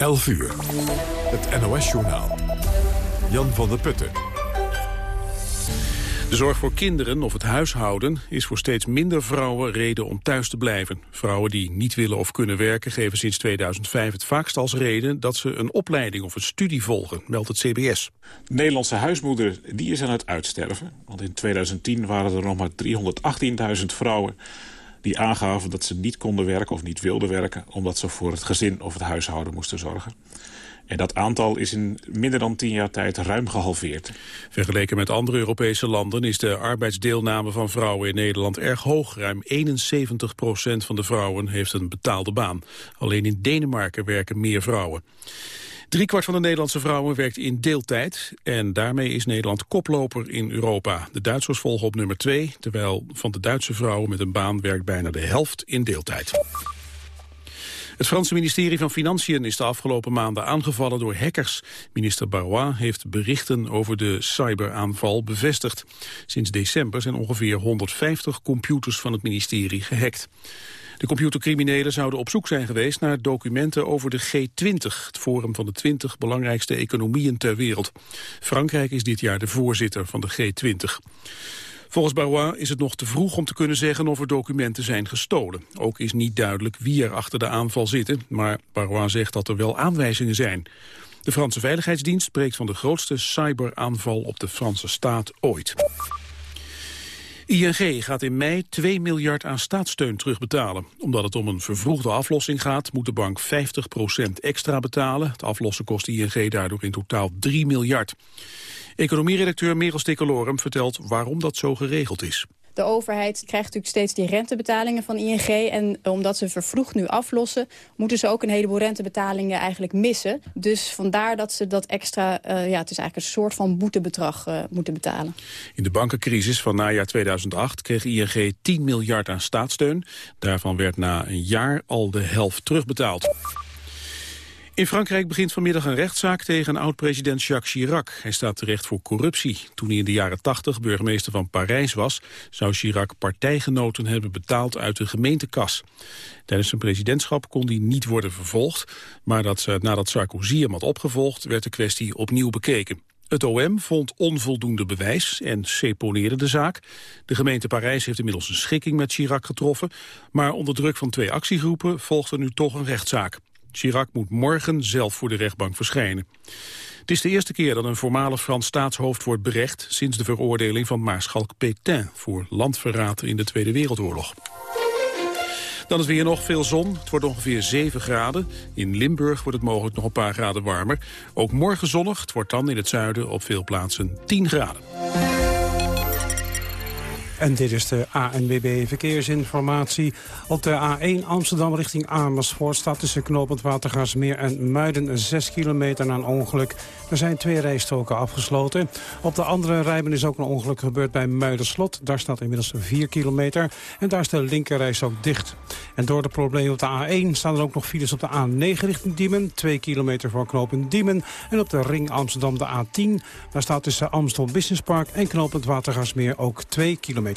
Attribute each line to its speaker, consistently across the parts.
Speaker 1: 11 uur. Het NOS-journaal. Jan van der Putten.
Speaker 2: De zorg voor kinderen of het huishouden is voor steeds minder vrouwen reden om thuis te blijven. Vrouwen die niet willen of kunnen werken geven sinds 2005 het vaakst als reden dat ze een opleiding of een studie volgen, meldt het CBS.
Speaker 3: De Nederlandse huismoeder die is aan het uitsterven. Want in 2010 waren er nog maar 318.000 vrouwen die aangaven dat ze niet konden werken of niet wilden werken... omdat ze voor het gezin of het huishouden moesten zorgen. En dat aantal is in minder dan tien jaar tijd ruim gehalveerd.
Speaker 2: Vergeleken met andere Europese landen is de arbeidsdeelname van vrouwen in Nederland erg hoog. Ruim 71 procent van de vrouwen heeft een betaalde baan. Alleen in Denemarken werken meer vrouwen. Driekwart van de Nederlandse vrouwen werkt in deeltijd en daarmee is Nederland koploper in Europa. De Duitsers volgen op nummer twee, terwijl van de Duitse vrouwen met een baan werkt bijna de helft in deeltijd. Het Franse ministerie van Financiën is de afgelopen maanden aangevallen door hackers. Minister Barois heeft berichten over de cyberaanval bevestigd. Sinds december zijn ongeveer 150 computers van het ministerie gehackt. De computercriminelen zouden op zoek zijn geweest naar documenten over de G20, het forum van de 20 belangrijkste economieën ter wereld. Frankrijk is dit jaar de voorzitter van de G20. Volgens Barois is het nog te vroeg om te kunnen zeggen of er documenten zijn gestolen. Ook is niet duidelijk wie er achter de aanval zitten, maar Barois zegt dat er wel aanwijzingen zijn. De Franse Veiligheidsdienst spreekt van de grootste cyberaanval op de Franse staat ooit. ING gaat in mei 2 miljard aan staatssteun terugbetalen. Omdat het om een vervroegde aflossing gaat, moet de bank 50% extra betalen. Het aflossen kost ING daardoor in totaal 3 miljard. Economieredacteur Merel Stikkelorum vertelt waarom dat zo geregeld is.
Speaker 4: De overheid krijgt natuurlijk steeds die rentebetalingen van ING. En omdat ze vervroegd nu aflossen... moeten ze ook een heleboel rentebetalingen eigenlijk missen. Dus vandaar dat ze dat extra... Uh, ja, het is eigenlijk een soort van boetebedrag uh, moeten betalen.
Speaker 2: In de bankencrisis van najaar 2008 kreeg ING 10 miljard aan staatssteun. Daarvan werd na een jaar al de helft terugbetaald. In Frankrijk begint vanmiddag een rechtszaak tegen oud-president Jacques Chirac. Hij staat terecht voor corruptie. Toen hij in de jaren 80 burgemeester van Parijs was... zou Chirac partijgenoten hebben betaald uit de gemeentekas. Tijdens zijn presidentschap kon hij niet worden vervolgd... maar dat, nadat Sarkozy hem had opgevolgd... werd de kwestie opnieuw bekeken. Het OM vond onvoldoende bewijs en seponeerde de zaak. De gemeente Parijs heeft inmiddels een schikking met Chirac getroffen... maar onder druk van twee actiegroepen volgt er nu toch een rechtszaak. Chirac moet morgen zelf voor de rechtbank verschijnen. Het is de eerste keer dat een voormalig Frans staatshoofd wordt berecht... sinds de veroordeling van Maarschalk Pétain voor landverraad in de Tweede Wereldoorlog. Dan is weer nog veel zon. Het wordt ongeveer 7 graden. In Limburg wordt het mogelijk nog een paar graden warmer. Ook morgen zonnig. Het wordt dan in het zuiden op veel plaatsen 10 graden.
Speaker 5: En dit is de ANWB Verkeersinformatie. Op de A1 Amsterdam richting Amersfoort staat tussen knooppunt Watergasmeer en Muiden 6 kilometer na een ongeluk. Er zijn twee rijstroken afgesloten. Op de andere rijben is ook een ongeluk gebeurd bij Muiderslot. Daar staat inmiddels 4 kilometer en daar is de linkerreis ook dicht. En door de problemen op de A1 staan er ook nog files op de A9 richting Diemen. 2 kilometer voor knooppunt Diemen. En op de ring Amsterdam de A10. Daar staat tussen Amstel Business Park en knooppunt Watergasmeer ook 2 kilometer.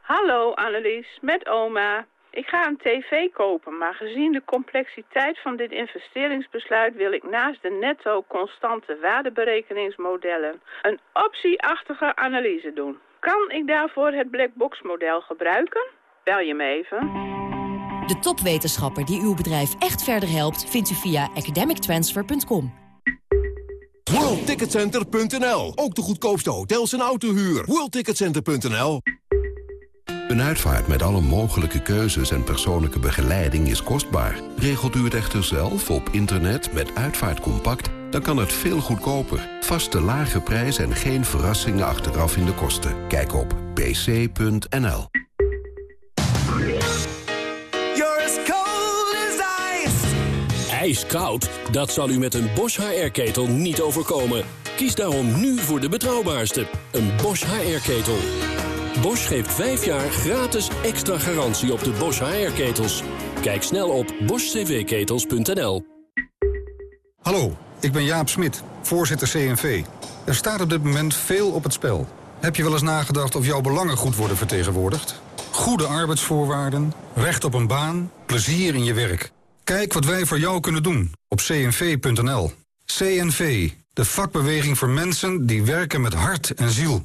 Speaker 6: Hallo Annelies, met oma. Ik ga een tv kopen, maar gezien de complexiteit van dit investeringsbesluit wil ik naast de netto constante waardeberekeningsmodellen een optieachtige analyse doen. Kan ik daarvoor het blackbox model gebruiken? Bel je me even.
Speaker 7: De topwetenschapper die uw bedrijf echt verder helpt vindt u via academictransfer.com.
Speaker 8: WorldTicketCenter.nl. Ook de goedkoopste hotels en autohuur. WorldTicketCenter.nl.
Speaker 9: Een uitvaart met alle mogelijke keuzes en persoonlijke begeleiding is kostbaar. Regelt u het echter zelf op internet met Uitvaart Compact... dan kan het veel goedkoper. Vaste lage prijs en geen verrassingen achteraf in de kosten. Kijk op pc.nl.
Speaker 10: ijskoud? Dat zal u met een Bosch HR-ketel niet overkomen. Kies daarom nu voor de betrouwbaarste, een Bosch HR-ketel. Bosch geeft 5 jaar gratis extra garantie op de Bosch HR-ketels. Kijk snel op boschcvketels.nl.
Speaker 11: Hallo, ik ben Jaap Smit, voorzitter CNV. Er staat op dit moment veel op het spel. Heb je wel eens nagedacht of jouw belangen goed worden vertegenwoordigd? Goede arbeidsvoorwaarden, recht op een baan, plezier in je werk. Kijk wat wij voor jou kunnen doen op cnv.nl. CNV, de vakbeweging voor mensen die werken met hart en ziel.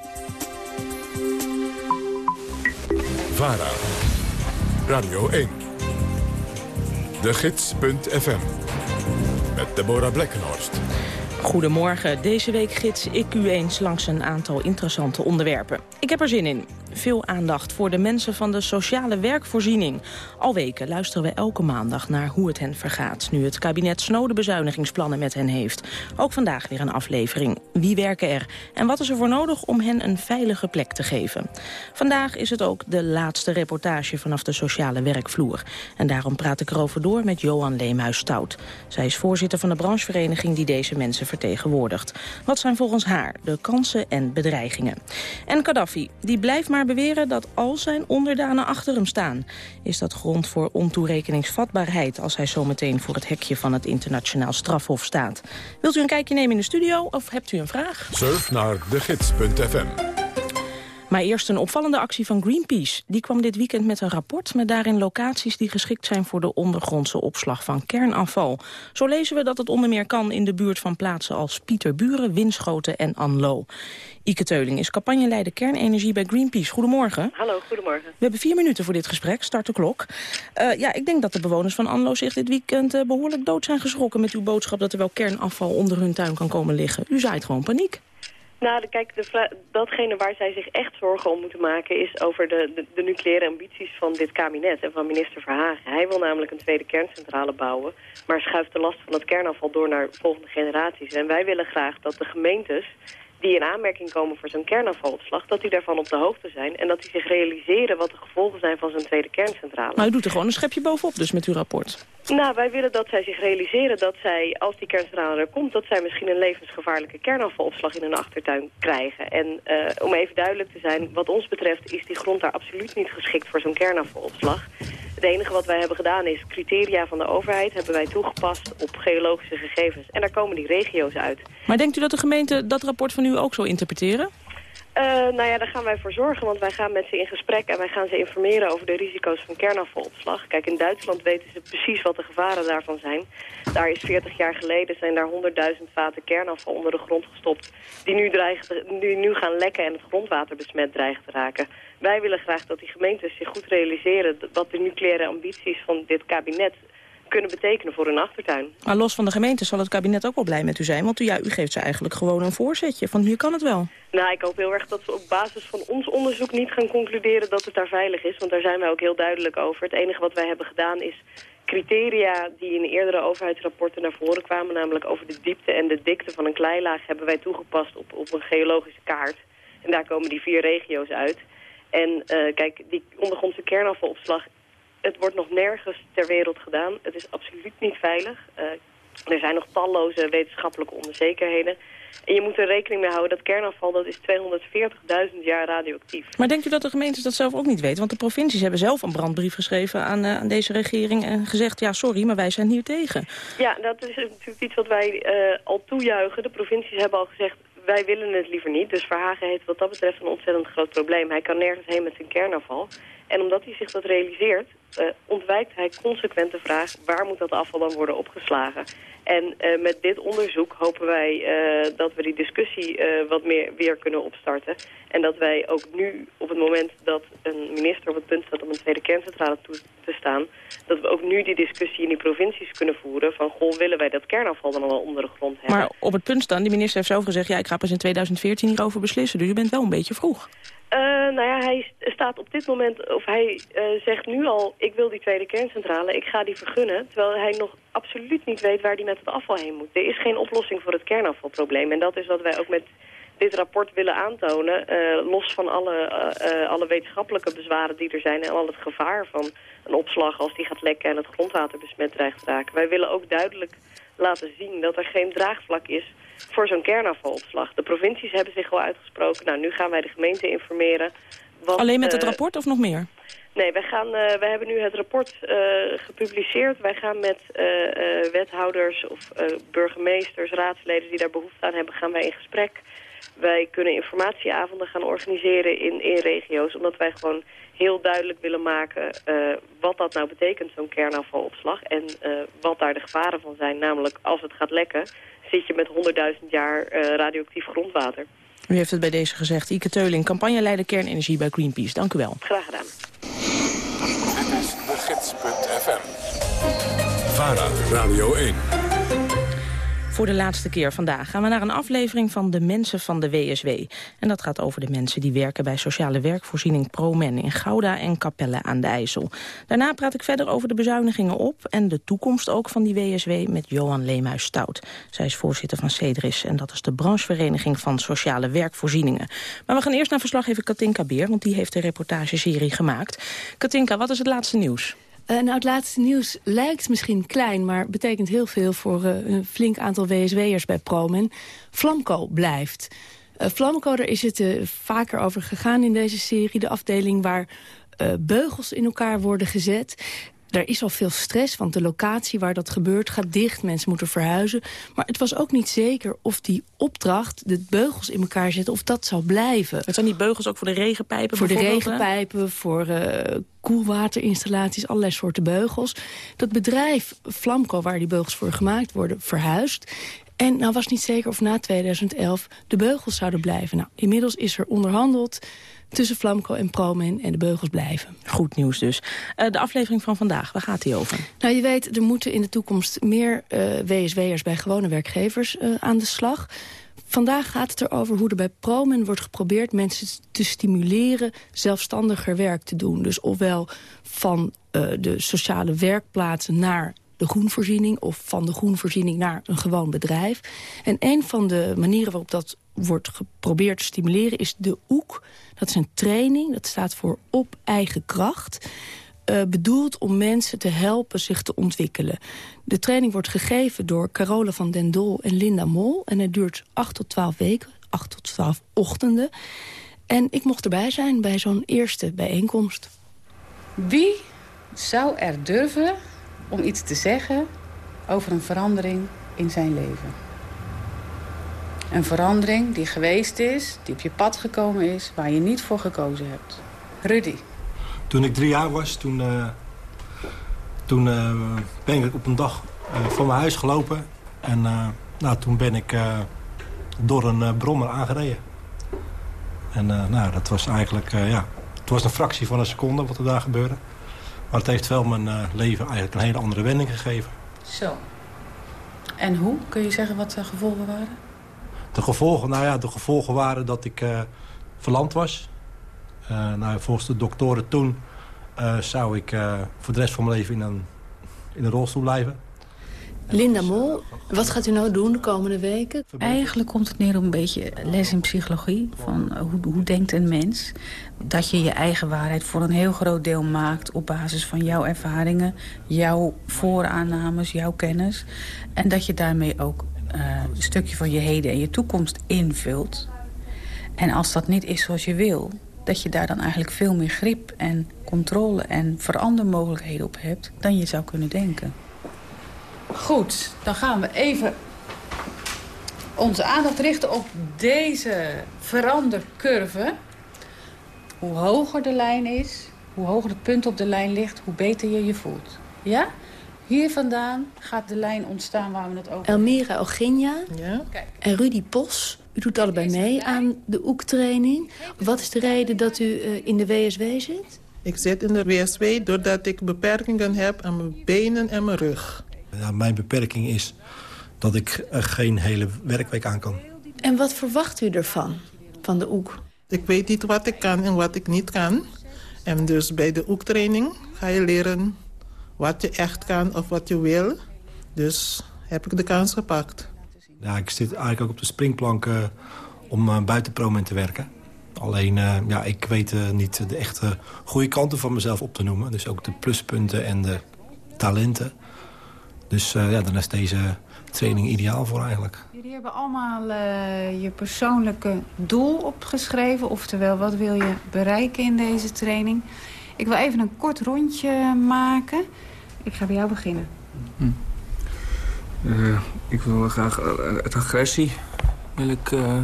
Speaker 1: Radio 1, de gids.fm, met Deborah Blekkenhorst.
Speaker 12: Goedemorgen. Deze week gids ik u eens langs een aantal interessante onderwerpen. Ik heb er zin in. Veel aandacht voor de mensen van de sociale werkvoorziening. Al weken luisteren we elke maandag naar hoe het hen vergaat... nu het kabinet snode bezuinigingsplannen met hen heeft. Ook vandaag weer een aflevering. Wie werken er? En wat is er voor nodig om hen een veilige plek te geven? Vandaag is het ook de laatste reportage vanaf de sociale werkvloer. En daarom praat ik erover door met Johan Leemhuis-Stout. Zij is voorzitter van de branchevereniging die deze mensen vertegenwoordigt. Wat zijn volgens haar de kansen en bedreigingen? En Gaddafi, die blijft maar beweren dat al zijn onderdanen achter hem staan. Is dat grond voor ontoerekeningsvatbaarheid... als hij zometeen voor het hekje van het internationaal strafhof staat? Wilt u een kijkje nemen in de studio of hebt u een vraag?
Speaker 1: Surf naar degids.fm.
Speaker 12: Maar eerst een opvallende actie van Greenpeace. Die kwam dit weekend met een rapport met daarin locaties die geschikt zijn voor de ondergrondse opslag van kernafval. Zo lezen we dat het onder meer kan in de buurt van plaatsen als Pieterburen, Winschoten en Anlo. Ike Teuling is campagneleider kernenergie bij Greenpeace. Goedemorgen.
Speaker 13: Hallo, goedemorgen.
Speaker 12: We hebben vier minuten voor dit gesprek. Start de klok. Uh, ja, ik denk dat de bewoners van Anlo zich dit weekend uh, behoorlijk dood zijn geschrokken... met uw boodschap dat er wel kernafval onder hun tuin kan komen liggen. U zaait gewoon paniek.
Speaker 13: Nou, kijk, de datgene waar zij zich echt zorgen om moeten maken... is over de, de, de, nucleaire ambities van dit kabinet en van minister Verhagen. Hij wil namelijk een tweede kerncentrale bouwen... maar schuift de last van het kernafval door naar volgende generaties. En wij willen graag dat de gemeentes die in aanmerking komen voor zo'n kernafvalopslag... dat die daarvan op de hoogte zijn en dat die zich realiseren... wat de gevolgen zijn van zo'n tweede kerncentrale.
Speaker 12: Maar u doet er gewoon een schepje bovenop dus met uw rapport.
Speaker 13: Nou, wij willen dat zij zich realiseren dat zij, als die kerncentrale er komt... dat zij misschien een levensgevaarlijke kernafvalopslag in hun achtertuin krijgen. En uh, om even duidelijk te zijn, wat ons betreft is die grond daar absoluut niet geschikt voor zo'n kernafvalopslag. Het enige wat wij hebben gedaan is criteria van de overheid hebben wij toegepast op geologische gegevens. En daar komen die regio's uit.
Speaker 12: Maar denkt u dat de gemeente dat rapport van u ook zo interpreteren?
Speaker 13: Uh, nou ja, daar gaan wij voor zorgen, want wij gaan met ze in gesprek en wij gaan ze informeren over de risico's van kernafvalopslag. Kijk, in Duitsland weten ze precies wat de gevaren daarvan zijn. Daar is 40 jaar geleden zijn daar 100.000 vaten kernafval onder de grond gestopt, die nu, dreigen, die nu gaan lekken en het grondwater besmet dreigen te raken. Wij willen graag dat die gemeentes zich goed realiseren wat de nucleaire ambities van dit kabinet kunnen betekenen voor hun achtertuin.
Speaker 12: Maar los van de gemeente zal het kabinet ook wel blij met u zijn. Want u, ja, u geeft ze eigenlijk gewoon een voorzetje van hier kan het wel.
Speaker 13: Nou, ik hoop heel erg dat we op basis van ons onderzoek niet gaan concluderen dat het daar veilig is. Want daar zijn wij ook heel duidelijk over. Het enige wat wij hebben gedaan is criteria die in eerdere overheidsrapporten naar voren kwamen... namelijk over de diepte en de dikte van een kleilaag... hebben wij toegepast op, op een geologische kaart. En daar komen die vier regio's uit. En uh, kijk, die ondergrondse kernafvalopslag het wordt nog nergens ter wereld gedaan. Het is absoluut niet veilig. Uh, er zijn nog talloze wetenschappelijke onzekerheden. En je moet er rekening mee houden dat kernafval dat is 240.000 jaar radioactief.
Speaker 12: Maar denkt u dat de gemeentes dat zelf ook niet weten? Want de provincies hebben zelf een brandbrief geschreven aan, uh, aan deze regering... en gezegd, ja sorry, maar wij zijn hier tegen.
Speaker 13: Ja, dat is natuurlijk iets wat wij uh, al toejuichen. De provincies hebben al gezegd, wij willen het liever niet. Dus Verhagen heeft wat dat betreft een ontzettend groot probleem. Hij kan nergens heen met zijn kernafval. En omdat hij zich dat realiseert, uh, ontwijkt hij consequent de vraag... waar moet dat afval dan worden opgeslagen? En uh, met dit onderzoek hopen wij uh, dat we die discussie wat meer weer kunnen opstarten. En dat wij ook nu, op het moment dat een minister op het punt staat... om een tweede kerncentrale toe te staan... dat we ook nu die discussie in die provincies kunnen voeren... van, goh, willen wij dat kernafval dan al onder de grond hebben?
Speaker 12: Maar op het punt staan, die minister heeft zelf gezegd... ja, ik ga pas in 2014 hierover beslissen, dus u bent wel een beetje vroeg.
Speaker 13: Uh, nou ja, hij staat op dit moment, of hij uh, zegt nu al, ik wil die tweede kerncentrale, ik ga die vergunnen. Terwijl hij nog absoluut niet weet waar die met het afval heen moet. Er is geen oplossing voor het kernafvalprobleem. En dat is wat wij ook met dit rapport willen aantonen, eh, los van alle, eh, alle wetenschappelijke bezwaren die er zijn en al het gevaar van een opslag als die gaat lekken en het grondwater besmet dreigt te raken. Wij willen ook duidelijk laten zien dat er geen draagvlak is voor zo'n kernafvalopslag. De provincies hebben zich al uitgesproken. Nou, nu gaan wij de gemeente informeren.
Speaker 12: Alleen met het rapport of nog meer?
Speaker 13: Nee, wij, gaan, uh, wij hebben nu het rapport uh, gepubliceerd. Wij gaan met uh, wethouders of burgemeesters, raadsleden die daar behoefte aan hebben, gaan wij in gesprek. Wij kunnen informatieavonden gaan organiseren in, in regio's, omdat wij gewoon heel duidelijk willen maken wat dat nou betekent, zo'n kernafvalopslag. En wat daar de gevaren van zijn, namelijk als het gaat lekken, zit je met 100.000 jaar radioactief grondwater.
Speaker 12: U heeft het bij deze gezegd. Ike Teuling, campagneleider kernenergie bij Greenpeace. Dank u wel.
Speaker 13: Graag gedaan.
Speaker 1: Dit is de gids.fm. VARA, Radio 1.
Speaker 12: Voor de laatste keer vandaag gaan we naar een aflevering van de mensen van de WSW. En dat gaat over de mensen die werken bij sociale werkvoorziening ProMen in Gouda en Capelle aan de IJssel. Daarna praat ik verder over de bezuinigingen op en de toekomst ook van die WSW met Johan Leemhuis-Stout. Zij is voorzitter van CEDRIS en dat is de branchevereniging van sociale werkvoorzieningen. Maar we gaan eerst naar verslaggever Katinka Beer, want die heeft de reportageserie gemaakt. Katinka, wat is het laatste nieuws?
Speaker 14: Uh, nou, het laatste nieuws lijkt misschien klein... maar betekent heel veel voor uh, een flink aantal WSW'ers bij Promen. Flamco blijft. Uh, Flamco, daar is het vaker over gegaan in deze serie. De afdeling waar beugels in elkaar worden gezet. Er is al veel stress, want de locatie waar dat gebeurt gaat dicht. Mensen moeten verhuizen. Maar het was ook niet zeker of die opdracht, de beugels in elkaar zetten, of dat zou blijven.
Speaker 12: Het zijn die beugels ook voor de regenpijpen
Speaker 14: Voor de regenpijpen, voor uh, koelwaterinstallaties, allerlei soorten beugels. Dat bedrijf Flamco, waar die beugels voor gemaakt worden, verhuist. En nou was niet zeker of na 2011 de beugels zouden blijven. Nou, inmiddels is er onderhandeld tussen Flamco en Promen en de beugels blijven.
Speaker 12: Goed nieuws dus. Uh, de aflevering van vandaag, waar gaat die over?
Speaker 14: Nou, je weet, er moeten in de toekomst meer uh, WSW'ers bij gewone werkgevers uh, aan de slag. Vandaag gaat het erover hoe er bij Promen wordt geprobeerd mensen te stimuleren zelfstandiger werk te doen. Dus ofwel van de sociale werkplaatsen naar de groenvoorziening... of van de groenvoorziening naar een gewoon bedrijf. En een van de manieren waarop dat wordt geprobeerd te stimuleren is de OEK. Dat is een training, dat staat voor op eigen kracht. Uh, bedoeld om mensen te helpen zich te ontwikkelen. De training wordt gegeven door Carole van den Dol en Linda Mol. En het duurt 8 tot 12 weken, 8 tot 12 ochtenden. En ik mocht erbij zijn bij zo'n eerste bijeenkomst.
Speaker 15: Wie zou er durven om iets te zeggen over een verandering in zijn leven? Een verandering die geweest is, die op je pad gekomen is... waar je niet voor gekozen hebt. Rudy.
Speaker 16: Toen ik drie jaar was, toen, uh, toen uh, ben ik op een dag uh, van mijn huis gelopen. En nou, toen ben ik door een brommer aangereden. En nou, dat was eigenlijk, ja... Het was een fractie van een seconde wat er daar gebeurde. Maar het heeft wel mijn leven eigenlijk een hele andere wending gegeven.
Speaker 15: Zo. En hoe? Kun je zeggen wat de gevolgen waren?
Speaker 16: De gevolgen, nou ja, de gevolgen waren dat ik uh, verlamd was. Uh, nou, volgens de doktoren toen uh, zou ik voor de rest van mijn leven in een, in een rolstoel blijven.
Speaker 14: Linda Mol, wat gaat u nou doen de komende weken?
Speaker 15: Eigenlijk komt het neer op een beetje les in psychologie. Van hoe, hoe denkt een mens? Dat je je eigen waarheid voor een heel groot deel maakt... op basis van jouw ervaringen, jouw vooraannames, jouw kennis. En dat je daarmee ook uh, een stukje van je heden en je toekomst invult. En als dat niet is zoals je wil... dat je daar dan eigenlijk veel meer grip en controle en verandermogelijkheden op hebt... dan je zou kunnen denken. Goed, dan gaan we even onze aandacht richten op deze verandercurve. Hoe hoger de lijn is, hoe hoger het punt op de lijn ligt... hoe beter je je voelt. Ja? Hier vandaan gaat de lijn ontstaan waar we het over
Speaker 14: Elmira Eugenia ja. en Rudy Pos. U doet allebei mee aan de OEK-training. Wat is de reden dat u uh, in de WSW zit?
Speaker 17: Ik zit in de WSW doordat ik beperkingen heb aan mijn benen en mijn rug.
Speaker 16: Ja, mijn beperking is dat ik uh, geen hele werkweek aan kan.
Speaker 14: En wat verwacht u ervan, van de OEK?
Speaker 17: Ik weet niet wat ik kan en wat ik niet kan. En dus bij de OEK-training ga je leren wat je echt kan of wat je wil. Dus heb ik de kans gepakt.
Speaker 16: Ja, ik zit eigenlijk ook op de springplank uh, om uh, buiten ProMen te werken. Alleen, uh, ja, ik weet uh, niet de echte goede kanten van mezelf op te noemen. Dus ook de pluspunten en de talenten. Dus ja, dan is deze training ideaal voor eigenlijk.
Speaker 15: Jullie hebben allemaal je persoonlijke doel opgeschreven. Oftewel, wat wil je bereiken in deze training? Ik wil even een kort rondje maken. Ik ga bij jou beginnen. Hm.
Speaker 18: ik wil graag het agressie wil ik, uh,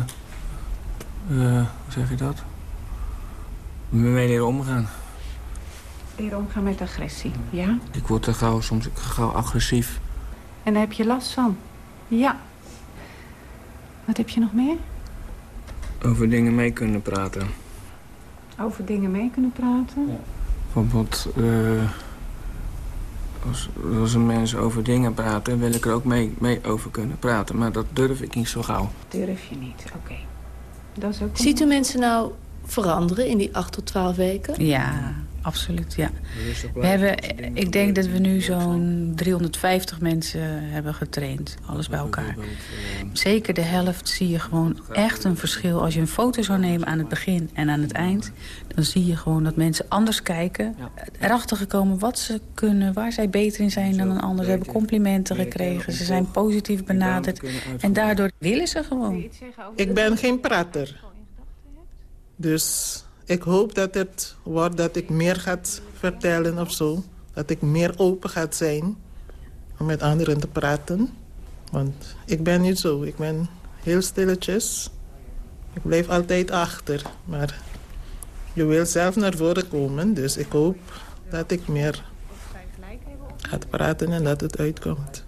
Speaker 18: uh, hoe zeg je dat? Mee leren omgaan.
Speaker 15: Leren omgaan met agressie, ja?
Speaker 18: Ik word te gauw, soms gauw agressief.
Speaker 15: En daar heb je last van? Ja. Wat heb je nog meer?
Speaker 18: Over dingen mee kunnen praten.
Speaker 15: Over dingen mee kunnen praten? Ja.
Speaker 18: Bijvoorbeeld, uh, als, als een mens over dingen praten, wil ik er ook mee, mee over kunnen praten. Maar dat durf ik niet zo gauw.
Speaker 15: Durf je niet, oké. Okay.
Speaker 14: Ziet u mensen nou veranderen in die 8 tot 12 weken?
Speaker 15: Ja, absoluut, ja. We hebben, ik denk dat we nu zo'n 350 mensen hebben getraind. Alles bij elkaar. Zeker de helft zie je gewoon echt een verschil. Als je een foto zou nemen aan het begin en aan het eind... dan zie je gewoon dat mensen anders kijken. Erachter gekomen wat ze kunnen, waar zij beter in zijn dan een ander. Ze hebben complimenten gekregen, ze zijn positief benaderd. En daardoor willen ze gewoon.
Speaker 17: Ik ben geen prater. Dus ik hoop dat het wordt dat ik meer ga vertellen of zo. Dat ik meer open ga zijn om met anderen te praten. Want ik ben niet zo. Ik ben heel stilletjes. Ik blijf altijd achter. Maar je wil zelf naar voren komen. Dus ik hoop dat ik meer ga praten en dat het uitkomt.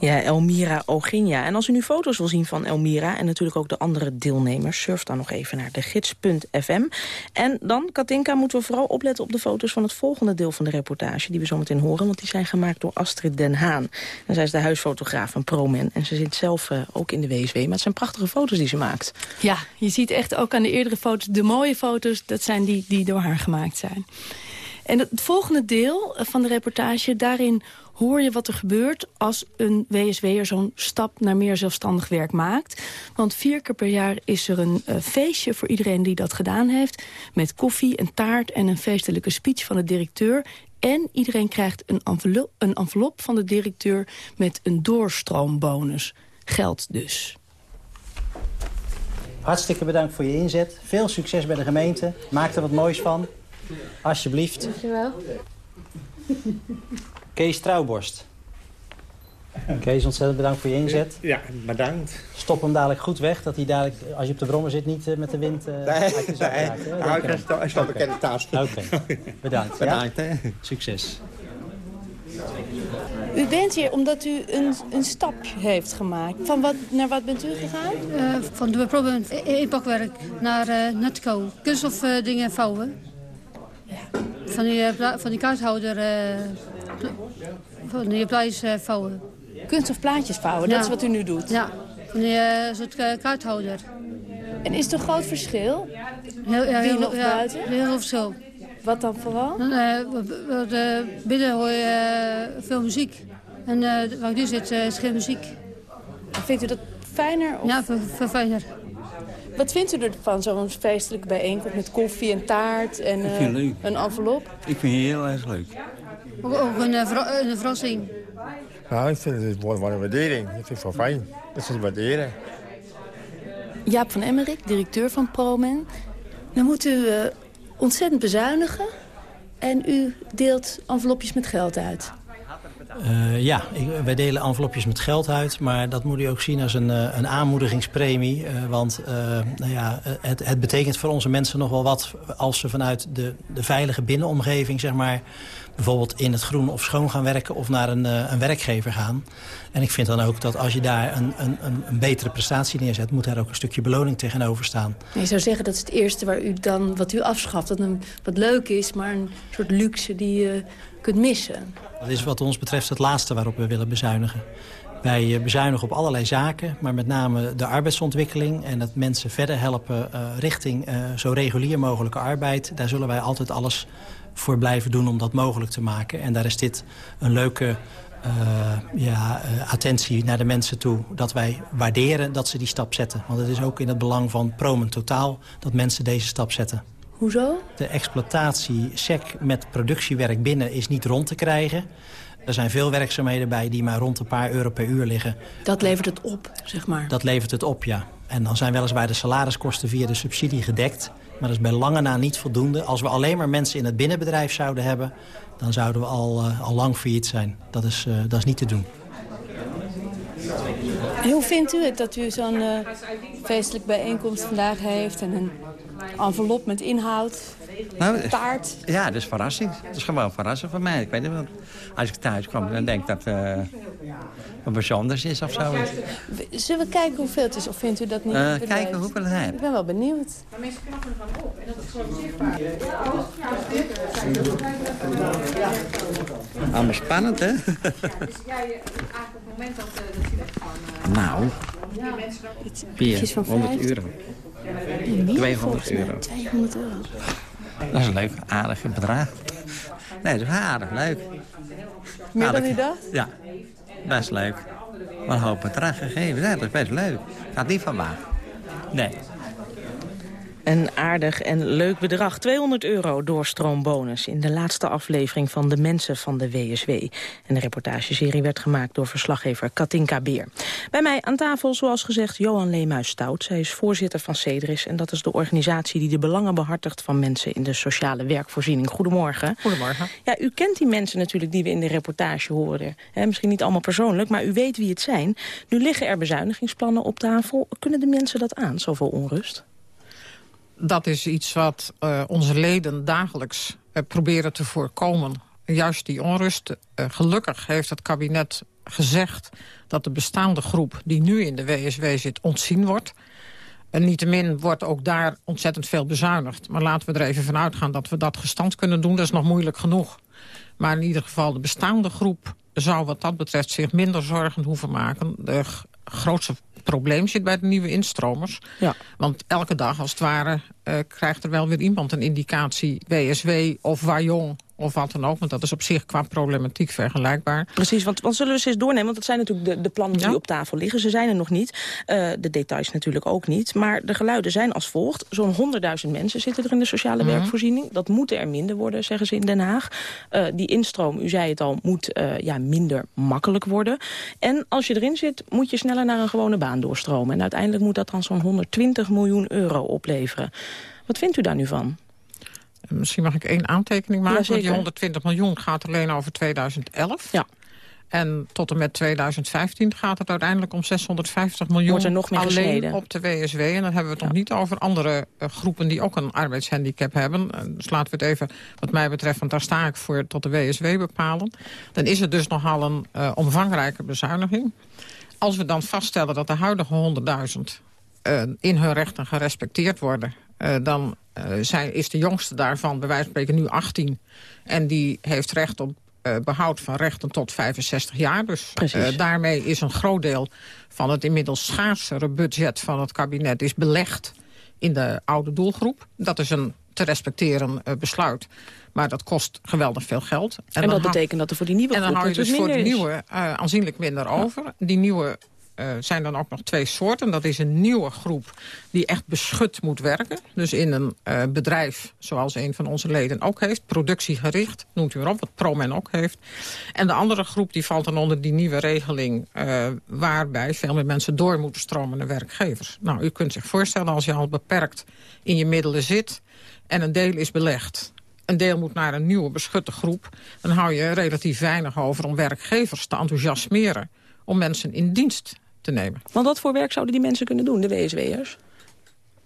Speaker 12: Ja, Elmira Oginja. En als u nu foto's wil zien van Elmira en natuurlijk ook de andere deelnemers... surf dan nog even naar de gids.fm. En dan, Katinka, moeten we vooral opletten op de foto's van het volgende deel van de reportage... die we zo meteen horen, want die zijn gemaakt door Astrid Den Haan. En zij is de huisfotograaf van ProMen en ze zit zelf uh, ook in de WSW. Maar het zijn prachtige foto's die ze maakt.
Speaker 14: Ja, je ziet echt ook aan de eerdere foto's, de mooie foto's... dat zijn die die door haar gemaakt zijn. En het volgende deel van de reportage, daarin hoor je wat er gebeurt als een WSW'er zo'n stap naar meer zelfstandig werk maakt. Want vier keer per jaar is er een uh, feestje voor iedereen die dat gedaan heeft. Met koffie, een taart en een feestelijke speech van de directeur. En iedereen krijgt een envelop, een envelop van de directeur met een doorstroombonus. Geld dus.
Speaker 19: Hartstikke bedankt voor je inzet. Veel succes bij de gemeente. Maak er wat moois van. Alsjeblieft.
Speaker 15: Dankjewel.
Speaker 19: Kees Trouwborst. Kees, ontzettend bedankt voor je inzet.
Speaker 20: Ja, bedankt.
Speaker 19: Stop hem dadelijk goed weg, dat hij dadelijk, als je op de brommer zit, niet uh, met de wind uh,
Speaker 20: nee, uit de zak raakt. Nee, nou, ik sta, sta okay. bekende taas.
Speaker 19: Oké, bedankt.
Speaker 20: Bedankt,
Speaker 19: ja?
Speaker 20: hè.
Speaker 19: Succes.
Speaker 14: U bent hier omdat u een, een stapje heeft gemaakt. Van wat naar wat bent u gegaan?
Speaker 21: Uh, van de problem inpakwerk naar uh, Netco. Kunststof uh, dingen vouwen. Van die, van die kaarthouder van die plaatjes uh, vouwen.
Speaker 14: Kunststof plaatjes vouwen, dat is wat u nu doet?
Speaker 21: Ja, van die uh, soort uh, kaarthouder.
Speaker 14: En is er een groot verschil?
Speaker 21: Heel, ja,
Speaker 14: heel, nog ja, buiten?
Speaker 21: heel veel verschil.
Speaker 14: Wat dan vooral?
Speaker 21: binnen hoor je veel muziek. En waar ik nu zit is geen muziek.
Speaker 14: Vindt u dat fijner? Of?
Speaker 21: Ja, veel, veel fijner.
Speaker 14: Wat vindt u ervan, zo'n feestelijke bijeenkomst met koffie en taart en uh, een envelop?
Speaker 20: Ik vind het heel erg leuk.
Speaker 21: Ook, ook een, een verrassing.
Speaker 20: Ja, ik vind het wel een waardering. Ik vind het wel fijn dat ze het waarderen.
Speaker 14: Jaap van Emmerik, directeur van ProMen. Dan moet u uh, ontzettend bezuinigen en u deelt envelopjes met geld uit.
Speaker 19: Uh, ja, ik, wij delen envelopjes met geld uit, maar dat moet u ook zien als een, uh, een aanmoedigingspremie. Uh, want nou ja, het, het, betekent voor onze mensen nog wel wat als ze vanuit de, de veilige binnenomgeving, zeg maar, bijvoorbeeld in het groen of schoon gaan werken of naar een, een werkgever gaan. En ik vind dan ook dat als je daar een, een, een betere prestatie neerzet, moet daar ook een stukje beloning tegenover staan.
Speaker 14: Je zou zeggen dat is het eerste waar u dan, wat u afschaft, dat een, wat leuk is, maar een soort luxe die je kunt missen.
Speaker 19: Dat is wat ons betreft het laatste waarop we willen bezuinigen. Wij bezuinigen op allerlei zaken, maar met name de arbeidsontwikkeling... en het mensen verder helpen uh, richting uh, zo regulier mogelijke arbeid. Daar zullen wij altijd alles voor blijven doen om dat mogelijk te maken. En daar is dit een leuke ja, attentie naar de mensen toe. Dat wij waarderen dat ze die stap zetten. Want het is ook in het belang van Promen Totaal dat mensen deze stap zetten.
Speaker 14: Hoezo?
Speaker 19: De exploitatie SEC met productiewerk binnen is niet rond te krijgen. Er zijn veel werkzaamheden bij die maar rond een paar euro per uur liggen.
Speaker 14: Dat levert het op, zeg maar?
Speaker 19: Dat levert het op, ja. En dan zijn weliswaar de salariskosten via de subsidie gedekt. Maar dat is bij lange na niet voldoende. Als we alleen maar mensen in het binnenbedrijf zouden hebben... dan zouden we al, uh, al lang failliet zijn. Dat is, uh, dat is niet te doen.
Speaker 14: En hoe vindt u het dat u zo'n uh, feestelijk bijeenkomst vandaag heeft... en een envelop met inhoud, nou, taart?
Speaker 22: Ja, dat is verrassing. Het is gewoon verrassing voor mij. Ik weet niet, wat. Als ik thuis kwam, dan denk ik dat uh, wat bijzonders is of zo.
Speaker 14: Zullen we kijken hoeveel het is, of vindt u dat niet?
Speaker 22: Uh, kijken hoeveel het heeft.
Speaker 14: Ik ben wel benieuwd.
Speaker 23: Maar mensen knappen ervan op en dat is gewoon zichtbaar.
Speaker 22: Allemaal spannend, hè?
Speaker 23: Ja, dus jij, eigenlijk op het moment dat, dat je echt gewoon...
Speaker 22: Nou, Vier, 100 euro. 200 euro.
Speaker 14: 200 euro.
Speaker 22: Dat is een leuk, aardig bedrag. Nee, dat is aardig, leuk.
Speaker 14: Meer dan u dacht?
Speaker 22: Ja, best leuk. Maar een hoop bedrag gegeven, dat is best leuk. Had niet van waar. Nee.
Speaker 12: Een aardig en leuk bedrag. 200 euro doorstroombonus in de laatste aflevering van De Mensen van de WSW. En de reportageserie werd gemaakt door verslaggever Katinka Beer. Bij mij aan tafel, zoals gezegd, Johan Leemuis-Stout. Zij is voorzitter van CEDRIS en dat is de organisatie die de belangen behartigt van mensen in de sociale werkvoorziening. Goedemorgen.
Speaker 24: Goedemorgen.
Speaker 12: Ja, u kent die mensen natuurlijk die we in de reportage horen. He, misschien niet allemaal persoonlijk, maar u weet wie het zijn. Nu liggen er bezuinigingsplannen op tafel. Kunnen de mensen dat aan, zoveel onrust?
Speaker 24: Dat is iets wat uh, onze leden dagelijks uh, proberen te voorkomen. Juist die onrust. Uh, gelukkig heeft het kabinet gezegd dat de bestaande groep... die nu in de WSW zit, ontzien wordt. En niettemin wordt ook daar ontzettend veel bezuinigd. Maar laten we er even van uitgaan dat we dat gestand kunnen doen. Dat is nog moeilijk genoeg. Maar in ieder geval de bestaande groep zou wat dat betreft zich minder zorgen hoeven maken. De grootste probleem zit bij de nieuwe instromers.
Speaker 12: Ja.
Speaker 24: Want elke dag, als het ware, krijgt er wel weer iemand een indicatie... WSW of Wajong of wat dan ook. Want dat is op zich qua problematiek vergelijkbaar.
Speaker 12: Precies, want, want zullen we eens eens doornemen? Want dat zijn natuurlijk de, de plannen die op tafel liggen. Ze zijn er nog niet. Uh, de details natuurlijk ook niet. Maar de geluiden zijn als volgt. Zo'n 100.000 mensen zitten er in de sociale
Speaker 24: Mhm.
Speaker 12: werkvoorziening. Dat moet er minder worden, zeggen ze in Den Haag. Uh, die instroom, u zei het al, moet uh, ja, minder makkelijk worden. En als je erin zit, moet je sneller naar een gewone baan doorstromen. En uiteindelijk moet dat dan zo'n 120 miljoen euro opleveren. Wat vindt u daar nu van?
Speaker 24: Misschien mag ik één aantekening maken.
Speaker 12: Ja,
Speaker 24: die 120 miljoen gaat alleen over 2011.
Speaker 12: Ja.
Speaker 24: En tot en met 2015 gaat het uiteindelijk om 650 miljoen
Speaker 12: er nog meer
Speaker 24: alleen
Speaker 12: gesneden.
Speaker 24: op de WSW. En dan hebben we het nog niet over andere uh, groepen die ook een arbeidshandicap hebben. Uh, dus laten we het even, wat mij betreft, want daar sta ik voor, tot de WSW bepalen. Dan is het dus nogal een uh, omvangrijke bezuiniging. Als we dan vaststellen dat de huidige 100.000 uh, in hun rechten gerespecteerd worden... Uh, dan zijn, is de jongste daarvan, bij wijze van spreken, nu 18. En die heeft recht op uh, behoud van rechten tot 65 jaar. Dus uh, daarmee is een groot deel van het inmiddels schaarsere budget van het kabinet... is belegd in de oude doelgroep. Dat is een te respecteren uh, besluit. Maar dat kost geweldig veel geld.
Speaker 12: En, en dat betekent dat er voor die nieuwe
Speaker 24: En dan hou je dus voor de nieuwe aanzienlijk minder over. Die nieuwe uh, zijn dan ook nog twee soorten. Dat is een nieuwe groep die echt beschut moet werken. Dus in een uh, bedrijf, zoals een van onze leden ook heeft. Productiegericht, noemt u maar op, wat ProMen ook heeft. En de andere groep die valt dan onder die nieuwe regeling... Uh, waarbij veel meer mensen door moeten stromen naar werkgevers. Nou, u kunt zich voorstellen als je al beperkt in je middelen zit... en een deel is belegd een deel moet naar een nieuwe beschutte groep... dan hou je relatief weinig over om werkgevers te enthousiasmeren... om mensen in dienst te nemen.
Speaker 12: Want wat voor werk zouden die mensen kunnen doen, de WSW'ers?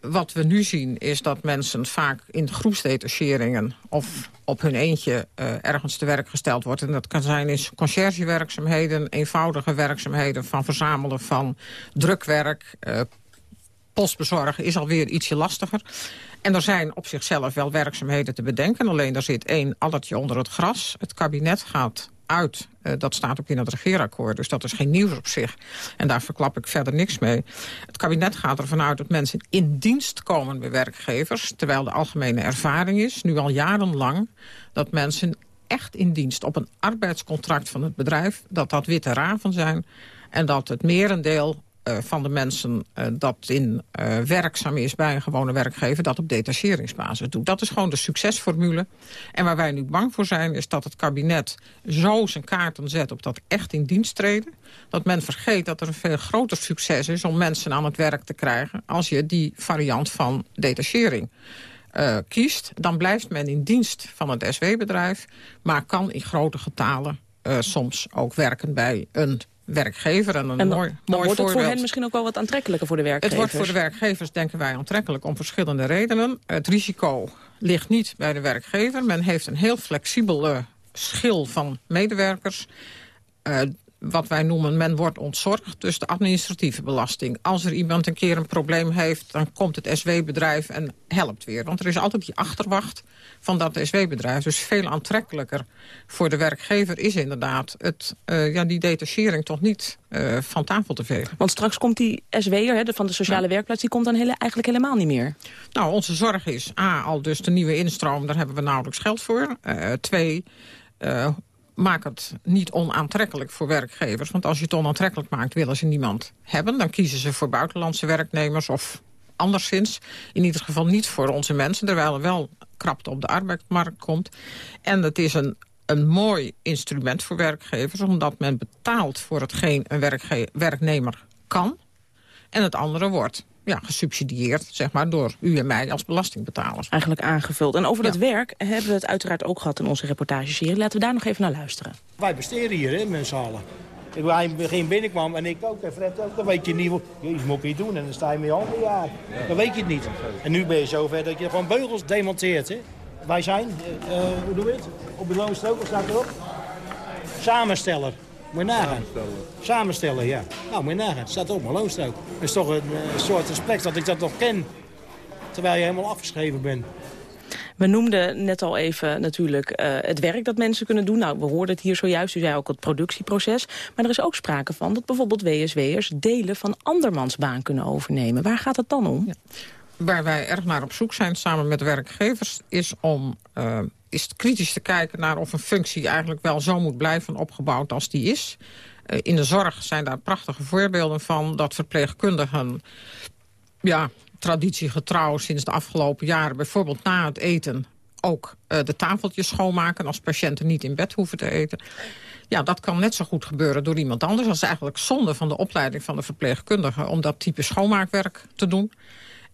Speaker 24: Wat we nu zien is dat mensen vaak in groepsdetacheringen... of op hun eentje uh, ergens te werk gesteld wordt. En dat kan zijn in conciërgewerkzaamheden... eenvoudige werkzaamheden van verzamelen van drukwerk... Uh, postbezorgen is alweer ietsje lastiger. En er zijn op zichzelf wel werkzaamheden te bedenken. Alleen daar zit één allertje onder het gras. Het kabinet gaat uit. Uh, dat staat ook in het regeerakkoord, dus dat is geen nieuws op zich. En daar verklap ik verder niks mee. Het kabinet gaat ervan uit dat mensen in dienst komen bij werkgevers... terwijl de algemene ervaring is, nu al jarenlang... dat mensen echt in dienst op een arbeidscontract van het bedrijf... dat dat witte raven zijn en dat het merendeel van de mensen uh, dat in uh, werkzaam is bij een gewone werkgever... dat op detacheringsbasis doet. Dat is gewoon de succesformule. En waar wij nu bang voor zijn is dat het kabinet zo zijn kaarten zet... op dat echt in dienst treden. Dat men vergeet dat er een veel groter succes is om mensen aan het werk te krijgen... als je die variant van detachering kiest, dan blijft men in dienst van het SW-bedrijf... maar kan in grote getalen soms ook werken bij een werkgever. En, een
Speaker 12: en dan,
Speaker 24: mooi,
Speaker 12: dan
Speaker 24: mooi
Speaker 12: wordt het voor hen misschien ook wel wat aantrekkelijker voor de werkgevers.
Speaker 24: Het wordt voor de werkgevers, denken wij, aantrekkelijk om verschillende redenen. Het risico ligt niet bij de werkgever. Men heeft een heel flexibele schil van medewerkers. Uh, wat wij noemen, men wordt ontzorgd. Dus de administratieve belasting. Als er iemand een keer een probleem heeft, dan komt het SW-bedrijf en helpt weer. Want er is altijd die achterwacht van dat SW-bedrijf. Dus veel aantrekkelijker voor de werkgever is inderdaad het, uh, ja, die detachering toch niet uh, van tafel te vegen.
Speaker 12: Want straks komt die SW'er van de sociale ja. werkplaats, die komt dan hele, eigenlijk helemaal niet meer.
Speaker 24: Nou, onze zorg is A, al dus de nieuwe instroom, daar hebben we nauwelijks geld voor. Uh, twee, maak het niet onaantrekkelijk voor werkgevers. Want als je het onaantrekkelijk maakt, willen ze niemand hebben. Dan kiezen ze voor buitenlandse werknemers of anderszins. In ieder geval niet voor onze mensen, terwijl er wel krapte op de arbeidsmarkt komt. En het is een, een mooi instrument voor werkgevers... omdat men betaalt voor hetgeen een werknemer kan... en het andere wordt ja, gesubsidieerd zeg maar, door u en mij als belastingbetalers.
Speaker 12: Eigenlijk aangevuld. En over ja. dat werk hebben we het uiteraard ook gehad in onze reportageserie. Laten we daar nog even naar luisteren.
Speaker 25: Wij besteden hier, hè, met z'n allen. Ik hij in het begin binnenkwam en ik ook, en Fred ook, dan weet je niet, jezus, moet ik niet doen? En dan sta je met je handen ja. Dan weet je het niet. En nu ben je zover dat je gewoon beugels demonteert, hè. Wij zijn, uh, uh, hoe doen we het? Op de loonstrook, wat staat erop? Samensteller. Moet je nagaan. Samenstellen. Samenstellen, ja. Nou, moet je nagaan. Het staat op mijn loonstrook. Dat is toch een uh, soort respect dat ik dat nog ken. Terwijl je helemaal afgeschreven bent.
Speaker 12: We noemden net al even natuurlijk uh, het werk dat mensen kunnen doen. Nou, we hoorden het hier zojuist, u zei ook het productieproces. Maar er is ook sprake van dat bijvoorbeeld WSW'ers delen van andermans baan kunnen overnemen. Waar gaat het dan om? Ja.
Speaker 24: Waar wij erg naar op zoek zijn samen met werkgevers... is om uh, is kritisch te kijken naar of een functie eigenlijk wel zo moet blijven opgebouwd als die is. Uh, in de zorg zijn daar prachtige voorbeelden van dat verpleegkundigen... ja, traditiegetrouw sinds de afgelopen jaren... bijvoorbeeld na het eten ook uh, de tafeltjes schoonmaken... als patiënten niet in bed hoeven te eten. Ja, dat kan net zo goed gebeuren door iemand anders. Dat is eigenlijk zonde van de opleiding van de verpleegkundige... om dat type schoonmaakwerk te doen.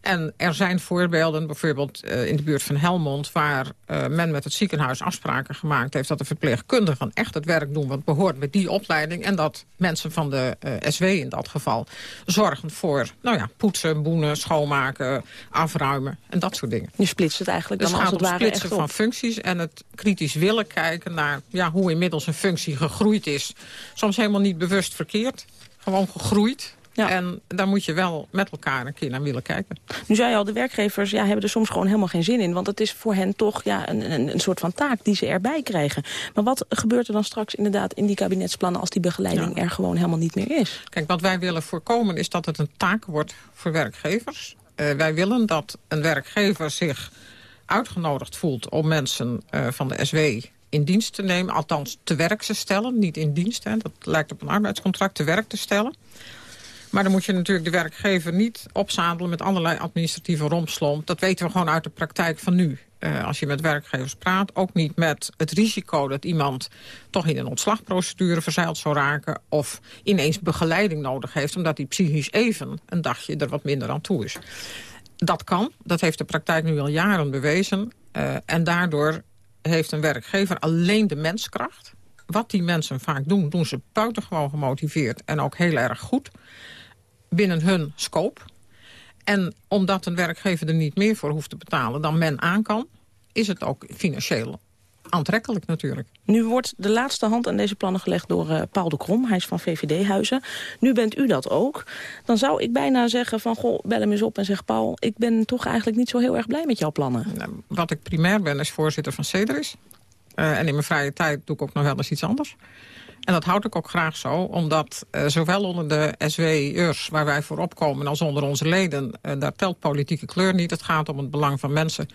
Speaker 24: En er zijn voorbeelden, bijvoorbeeld uh, in de buurt van Helmond... waar uh, men met het ziekenhuis afspraken gemaakt heeft... dat de verpleegkundigen echt het werk doen wat behoort met die opleiding... en dat mensen van de uh, SW in dat geval zorgen voor nou ja, poetsen, boenen, schoonmaken... afruimen en dat soort dingen.
Speaker 12: Je splitst het eigenlijk
Speaker 24: dus
Speaker 12: dan
Speaker 24: het
Speaker 12: als
Speaker 24: gaat
Speaker 12: het
Speaker 24: om
Speaker 12: ware
Speaker 24: splitsen
Speaker 12: echt
Speaker 24: van functies... en het kritisch willen kijken naar ja, hoe inmiddels een functie gegroeid is. Soms helemaal niet bewust verkeerd, gewoon gegroeid... Ja. En daar moet je wel met elkaar een keer naar willen kijken.
Speaker 12: Nu zei je al, de werkgevers ja, hebben er soms gewoon helemaal geen zin in. Want het is voor hen toch ja, een, een, een soort van taak die ze erbij krijgen. Maar wat gebeurt er dan straks inderdaad in die kabinetsplannen... als die begeleiding ja. er gewoon helemaal niet meer is?
Speaker 24: Kijk, wat wij willen voorkomen is dat het een taak wordt voor werkgevers. Uh, wij willen dat een werkgever zich uitgenodigd voelt... om mensen uh, van de SW in dienst te nemen. Althans, te werk te stellen. Niet in dienst, hè. dat lijkt op een arbeidscontract, te werk te stellen. Maar dan moet je natuurlijk de werkgever niet opzadelen met allerlei administratieve rompslomp. Dat weten we gewoon uit de praktijk van nu. Uh, als je met werkgevers praat, ook niet met het risico dat iemand toch in een ontslagprocedure verzeild zou raken of ineens begeleiding nodig heeft omdat hij psychisch even een dagje er wat minder aan toe is. Dat kan, dat heeft de praktijk nu al jaren bewezen uh, en daardoor heeft een werkgever alleen de menskracht. Wat die mensen vaak doen, doen ze buitengewoon gemotiveerd en ook heel erg goed binnen hun scope. En omdat een werkgever er niet meer voor hoeft te betalen dan men aan kan... is het ook financieel aantrekkelijk natuurlijk.
Speaker 12: Nu wordt de laatste hand aan deze plannen gelegd door uh, Paul de Krom. Hij is van VVD-huizen. Nu bent u dat ook. Dan zou ik bijna zeggen van, goh, bel hem eens op en zeg... Paul, ik ben toch eigenlijk niet zo heel erg blij met jouw plannen.
Speaker 24: Nou, wat ik primair ben, is voorzitter van CEDRIS. Eh, en in mijn vrije tijd doe ik ook nog wel eens iets anders. En dat houd ik ook graag zo, omdat uh, zowel onder de SW'ers waar wij voor opkomen als onder onze leden, uh, daar telt politieke kleur niet. Het gaat om het belang van mensen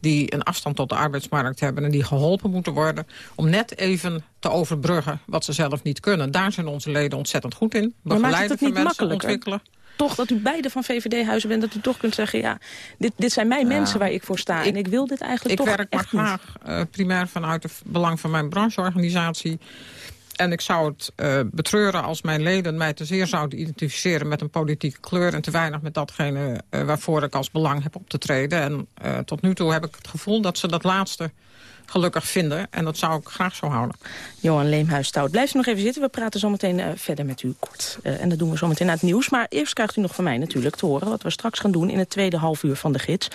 Speaker 24: die een afstand tot de arbeidsmarkt hebben en die geholpen moeten worden om net even te overbruggen wat ze zelf niet kunnen. Daar zijn onze leden ontzettend goed in.
Speaker 12: Begeleiden van mensen ontwikkelen toch dat u beide van VVD-huizen bent... dat u toch kunt zeggen, ja, dit, dit zijn mijn ja. mensen waar ik voor sta. Ik, en ik wil dit eigenlijk
Speaker 24: ik
Speaker 12: toch
Speaker 24: werk maar graag uh, primair vanuit het belang van mijn brancheorganisatie. En ik zou het uh, betreuren als mijn leden mij te zeer zouden identificeren met een politieke kleur... en te weinig met datgene uh, waarvoor ik als belang heb op te treden. En uh, tot nu toe heb ik het gevoel dat ze dat laatste gelukkig vinden. En dat zou ik graag zo houden.
Speaker 12: Johan Leemhuis-Stout, blijft u nog even zitten. We praten zometeen uh, verder met u kort. Uh, en dat doen we zometeen na het nieuws. Maar eerst krijgt u nog van mij natuurlijk te horen... wat we straks gaan doen in het tweede halfuur van de gids.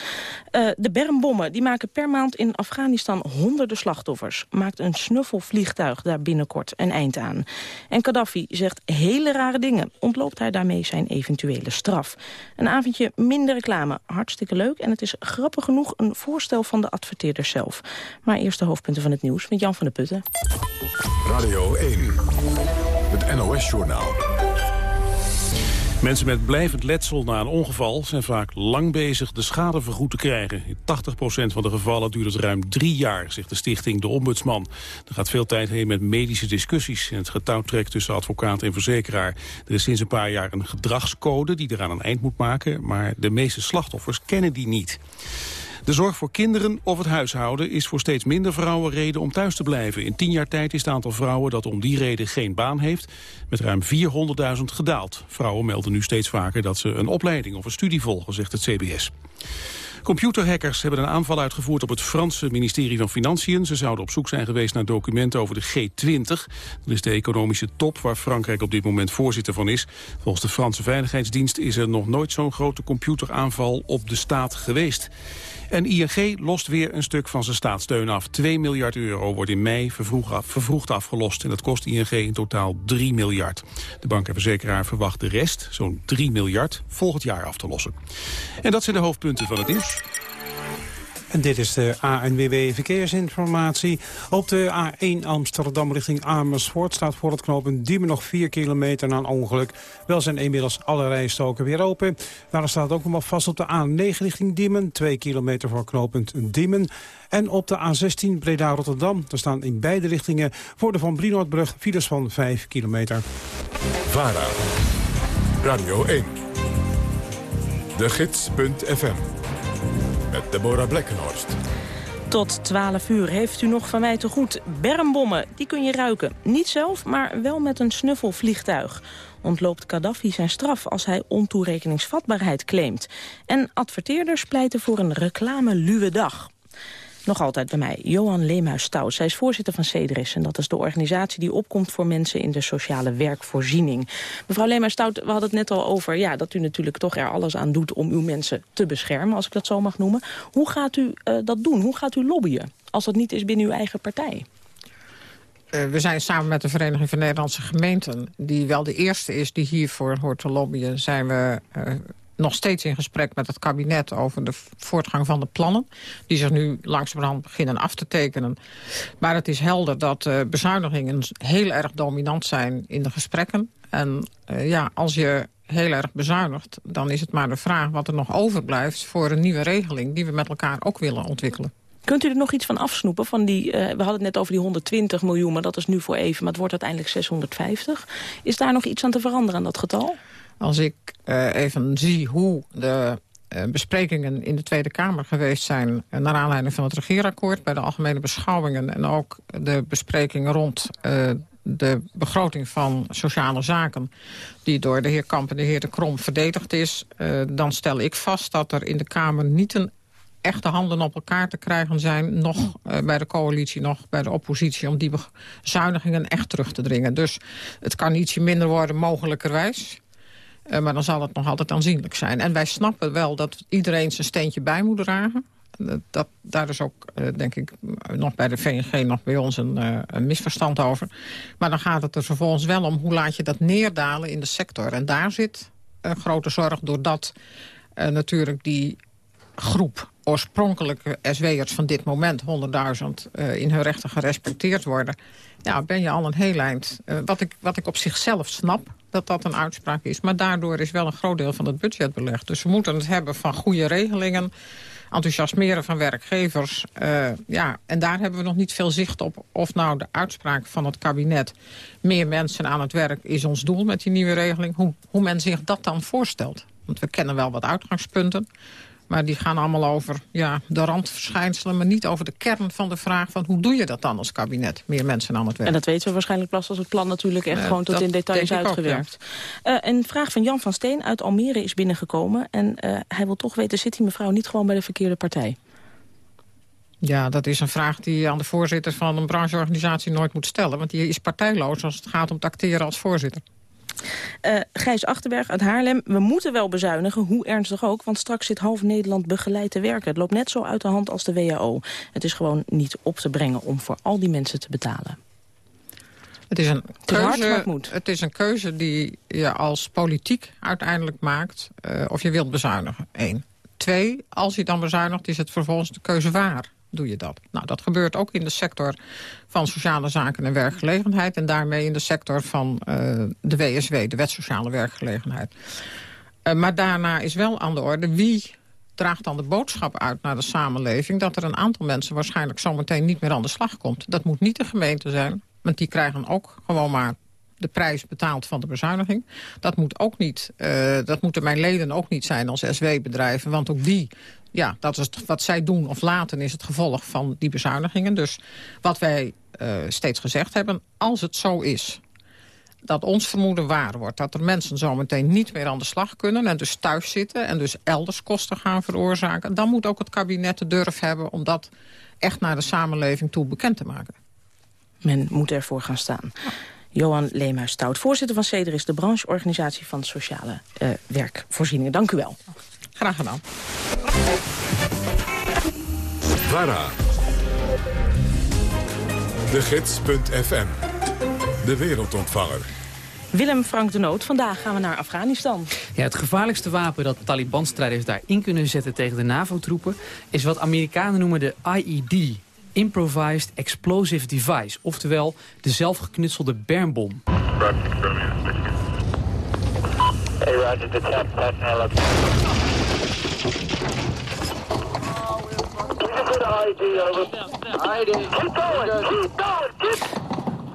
Speaker 12: Uh, de bermbommen die maken per maand in Afghanistan honderden slachtoffers. Maakt een snuffelvliegtuig daar binnenkort een eind aan. En Gaddafi zegt hele rare dingen. Ontloopt hij daarmee zijn eventuele straf. Een avondje minder reclame. Hartstikke leuk. En het is grappig genoeg een voorstel van de adverteerder zelf. Maar eerst de hoofdpunten van het nieuws met Jan van der Putten.
Speaker 1: Radio 1, het NOS-journaal.
Speaker 2: Mensen met blijvend letsel na een ongeval zijn vaak lang bezig de schade vergoed te krijgen. In 80% van de gevallen duurt het ruim drie jaar, zegt de stichting De Ombudsman. Er gaat veel tijd heen met medische discussies en het getouwtrek tussen advocaat en verzekeraar. Er is sinds een paar jaar een gedragscode die eraan een eind moet maken, maar de meeste slachtoffers kennen die niet. De zorg voor kinderen of het huishouden is voor steeds minder vrouwen reden om thuis te blijven. In tien jaar tijd is het aantal vrouwen dat om die reden geen baan heeft met ruim 400.000 gedaald. Vrouwen melden nu steeds vaker dat ze een opleiding of een studie volgen, zegt het CBS. Computerhackers hebben een aanval uitgevoerd op het Franse ministerie van Financiën. Ze zouden op zoek zijn geweest naar documenten over de G20. Dat is de economische top waar Frankrijk op dit moment voorzitter van is. Volgens de Franse Veiligheidsdienst is er nog nooit zo'n grote computeraanval op de staat geweest. En ING lost weer een stuk van zijn staatssteun af. 2 miljard euro wordt in mei vervroegd, af, vervroegd afgelost. En dat kost ING in totaal 3 miljard. De bank en verzekeraar verwacht de rest, zo'n 3 miljard, volgend jaar af te lossen. En dat zijn de hoofdpunten van het nieuws.
Speaker 5: En dit is de ANWB Verkeersinformatie. Op de A1 Amsterdam richting Amersfoort staat voor het knooppunt Diemen nog 4 kilometer na een ongeluk. Wel zijn inmiddels alle rijstoken weer open. Daar staat ook nog vast op de A9 richting Diemen. 2 kilometer voor knooppunt Diemen. En op de A16 Breda-Rotterdam. Er staan in beide richtingen voor de Van Brienoordbrug files van 5 kilometer.
Speaker 1: VARA, Radio 1, de gids.fm met Deborah Blekkenhorst.
Speaker 12: Tot 12 uur heeft u nog van mij te goed. Bermbommen, die kun je ruiken. Niet zelf, maar wel met een snuffelvliegtuig. Ontloopt Gaddafi zijn straf als hij ontoerekeningsvatbaarheid claimt. En adverteerders pleiten voor een reclame-luwe dag. Nog altijd bij mij, Johan Leemhuis-Stout. Zij is voorzitter van CEDRIS en dat is de organisatie die opkomt voor mensen in de sociale werkvoorziening. Mevrouw Leemhuis-Stout, we hadden het net al over ja, dat u natuurlijk toch er alles aan doet om uw mensen te beschermen, als ik dat zo mag noemen. Hoe gaat u uh, dat doen? Hoe gaat u lobbyen als dat niet is binnen uw eigen partij?
Speaker 24: Uh, we zijn samen met de Vereniging van Nederlandse Gemeenten... die wel de eerste is die hiervoor hoort te lobbyen... zijn we uh, nog steeds in gesprek met het kabinet over de voortgang van de plannen. Die zich nu langzamerhand beginnen af te tekenen. Maar het is helder dat uh, bezuinigingen heel erg dominant zijn in de gesprekken. En uh, ja, als je heel erg bezuinigt, dan is het maar de vraag wat er nog overblijft voor een nieuwe regeling die we met elkaar ook willen ontwikkelen.
Speaker 12: Kunt u er nog iets van afsnoepen? Van die, uh, we hadden het net over die 120 miljoen, maar dat is nu voor even. Maar het wordt uiteindelijk 650. Is daar nog iets aan te veranderen aan dat getal?
Speaker 24: Als ik uh, even zie hoe de uh, besprekingen in de Tweede Kamer geweest zijn... Uh, naar aanleiding van het regeerakkoord bij de algemene beschouwingen... en ook de besprekingen rond de begroting van sociale zaken... die door de heer Kamp en de heer De Krom verdedigd is... dan stel ik vast dat er in de Kamer niet een echte handen op elkaar te krijgen zijn... nog bij de coalitie, nog bij de oppositie... om die bezuinigingen echt terug te dringen. Dus het kan ietsje minder worden, mogelijkerwijs... Uh, maar dan zal het nog altijd aanzienlijk zijn. En wij snappen wel dat iedereen zijn steentje bij moet dragen. Dat, daar is ook, uh, denk ik, nog bij de VNG, nog bij ons een, een, misverstand over. Maar dan gaat het er vervolgens wel om hoe laat je dat neerdalen in de sector. En daar zit een grote zorg doordat natuurlijk die groep oorspronkelijke SW'ers van dit moment... 100.000 in hun rechten gerespecteerd worden... ja, ben je al een heel eind. wat, ik, wat ik op zichzelf snap, dat dat een uitspraak is. Maar daardoor is wel een groot deel van het budget belegd. Dus we moeten het hebben van goede regelingen enthousiasmeren van werkgevers. Uh, ja, en daar hebben we nog niet veel zicht op of nou de uitspraak van het kabinet... meer mensen aan het werk is ons doel met die nieuwe regeling. Hoe, hoe men zich dat dan voorstelt. Want we kennen wel wat uitgangspunten. Maar die gaan allemaal over ja, de randverschijnselen... maar niet over de kern van de vraag van hoe doe je dat dan als kabinet? Meer mensen aan het werk.
Speaker 12: En dat weten we waarschijnlijk pas als het plan natuurlijk echt gewoon tot in detail is uitgewerkt. Ook, ja. uh, een vraag van Jan van Steen uit Almere is binnengekomen. En uh, hij wil toch weten, zit die mevrouw niet gewoon bij de verkeerde partij?
Speaker 24: Ja, dat is een vraag die je aan de voorzitter van een brancheorganisatie nooit moet stellen. Want die is partijloos als het gaat om het acteren als voorzitter.
Speaker 12: Uh, Gijs Achterberg uit Haarlem. We moeten wel bezuinigen, hoe ernstig ook. Want straks zit half Nederland begeleid te werken. Het loopt net zo uit de hand als de WHO. Het is gewoon niet op te brengen om voor al die mensen te betalen.
Speaker 24: Het is een keuze, het, het is een keuze die je als politiek uiteindelijk maakt... Uh, of je wilt bezuinigen, Eén. Twee, als je dan bezuinigt, is het vervolgens de keuze waar doe je dat. Nou, dat gebeurt ook in de sector van sociale zaken en werkgelegenheid... en daarmee in de sector van uh, de WSW, de wet sociale werkgelegenheid. Uh, maar daarna is wel aan de orde wie draagt dan de boodschap uit naar de samenleving... dat er een aantal mensen waarschijnlijk zometeen niet meer aan de slag komt. Dat moet niet de gemeente zijn, want die krijgen ook gewoon maar de prijs betaald van de bezuiniging. Dat moet ook niet, uh, dat moeten mijn leden ook niet zijn als SW-bedrijven, want ook die ja, dat is wat zij doen of laten is het gevolg van die bezuinigingen. Dus wat wij uh, steeds gezegd hebben, als het zo is dat ons vermoeden waar wordt... dat er mensen zometeen niet meer aan de slag kunnen... en dus thuis zitten en dus elders kosten gaan veroorzaken... dan moet ook het kabinet de durf hebben om dat echt naar de samenleving toe bekend te maken.
Speaker 12: Men moet ervoor gaan staan. Johan Leemhuis-Stout, voorzitter van CEDERIS... de brancheorganisatie van sociale uh, werkvoorzieningen. Dank u wel.
Speaker 24: Graag gedaan.
Speaker 1: VARA. De Gids.fm. De wereldontvanger.
Speaker 12: Willem Frank de Noot, vandaag gaan we naar Afghanistan.
Speaker 26: Ja, het gevaarlijkste wapen dat Taliban-strijders daar in kunnen zetten tegen de NAVO-troepen... is wat Amerikanen noemen de IED, Improvised Explosive Device. Oftewel de zelfgeknutselde bermbom. Hey, Roger, the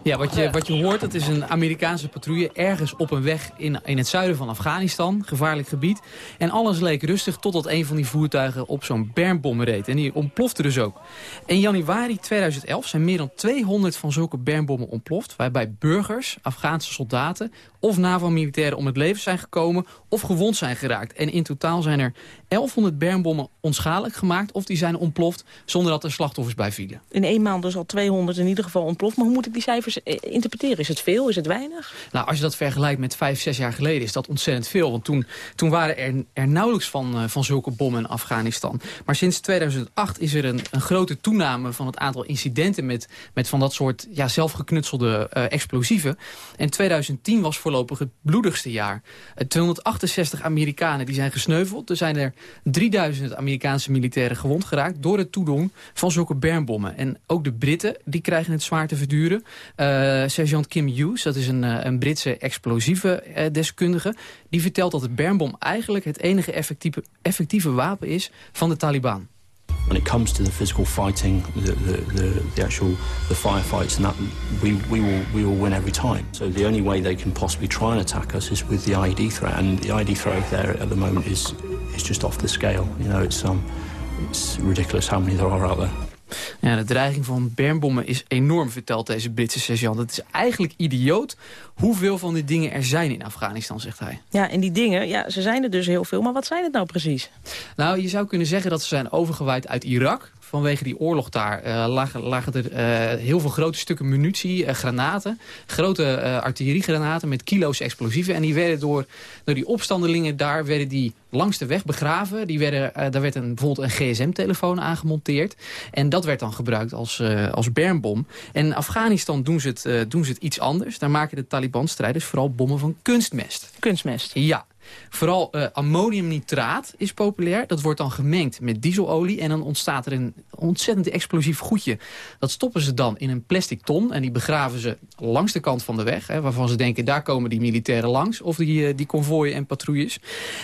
Speaker 26: ja, wat je, wat je hoort, dat is een Amerikaanse patrouille ergens op een weg in, in het zuiden van Afghanistan. Gevaarlijk gebied. En alles leek rustig totdat een van die voertuigen op zo'n bermbom reed. En die ontplofte dus ook. In januari 2011 zijn meer dan 200 van zulke bermbommen ontploft. Waarbij burgers, Afghaanse soldaten of NAVO-militairen om het leven zijn gekomen of gewond zijn geraakt. En in totaal zijn er 1100 bermbommen onschadelijk gemaakt of die zijn ontploft zonder dat er slachtoffers bij vielen.
Speaker 12: In één maand dus al 200 in ieder geval ontploft. Maar hoe moet ik die cijfers eh, interpreteren? Is het veel? Is het weinig?
Speaker 26: Nou, als je dat vergelijkt met vijf, zes jaar geleden is dat ontzettend veel. Want toen, toen waren er, er nauwelijks van, uh, van zulke bommen in Afghanistan. Maar sinds 2008 is er een, een grote toename van het aantal incidenten met, met van dat soort ja, zelfgeknutselde uh, explosieven. En 2010 was voorlopig het bloedigste jaar. 268 Amerikanen die zijn gesneuveld. Er zijn er 3000 Amerikaanse militairen gewond geraakt... door het toedoen van zulke bermbommen. En ook de Britten die krijgen het zwaar te verduren. Uh, sergeant Kim Hughes, dat is een, uh, een Britse explosieve uh, deskundige... die vertelt dat de bermbom eigenlijk het enige effectieve, effectieve wapen is van de Taliban.
Speaker 27: when it comes to the physical fighting, the, the, the, the, actual the firefights, and that we, we will we will win every time. So the only way they can possibly try and attack us is with the IED threat, and the IED threat there at the moment is is just off the scale. You know, it's um, it's ridiculous how many there are out there.
Speaker 26: Ja, de dreiging van bermbommen is enorm, vertelt deze Britse sergeant. Het is eigenlijk idioot hoeveel van die dingen er zijn in Afghanistan, zegt hij.
Speaker 12: Ja, en die dingen, ja, ze zijn er dus heel veel. Maar wat zijn het nou precies?
Speaker 26: Nou, je zou kunnen zeggen dat ze zijn overgewaaid uit Irak vanwege die oorlog daar uh, lagen, lagen, er uh, heel veel grote stukken munitie, uh, granaten. Grote artilleriegranaten met kilo's explosieven. En die werden door, door die opstandelingen daar werden die langs de weg begraven. Die werden, daar werd een, bijvoorbeeld een gsm-telefoon aangemonteerd. En dat werd dan gebruikt als, als bermbom. En in Afghanistan doen ze, het, doen ze het iets anders. Daar maken de Taliban-strijders vooral bommen van kunstmest.
Speaker 12: Kunstmest?
Speaker 26: Ja. Vooral uh, ammoniumnitraat is populair. Dat wordt dan gemengd met dieselolie. En dan ontstaat er een ontzettend explosief goedje. Dat stoppen ze dan in een plastic ton. En die begraven ze langs de kant van de weg. Hè, waarvan ze denken, daar komen die militairen langs. Of die, uh, die konvooien en patrouilles.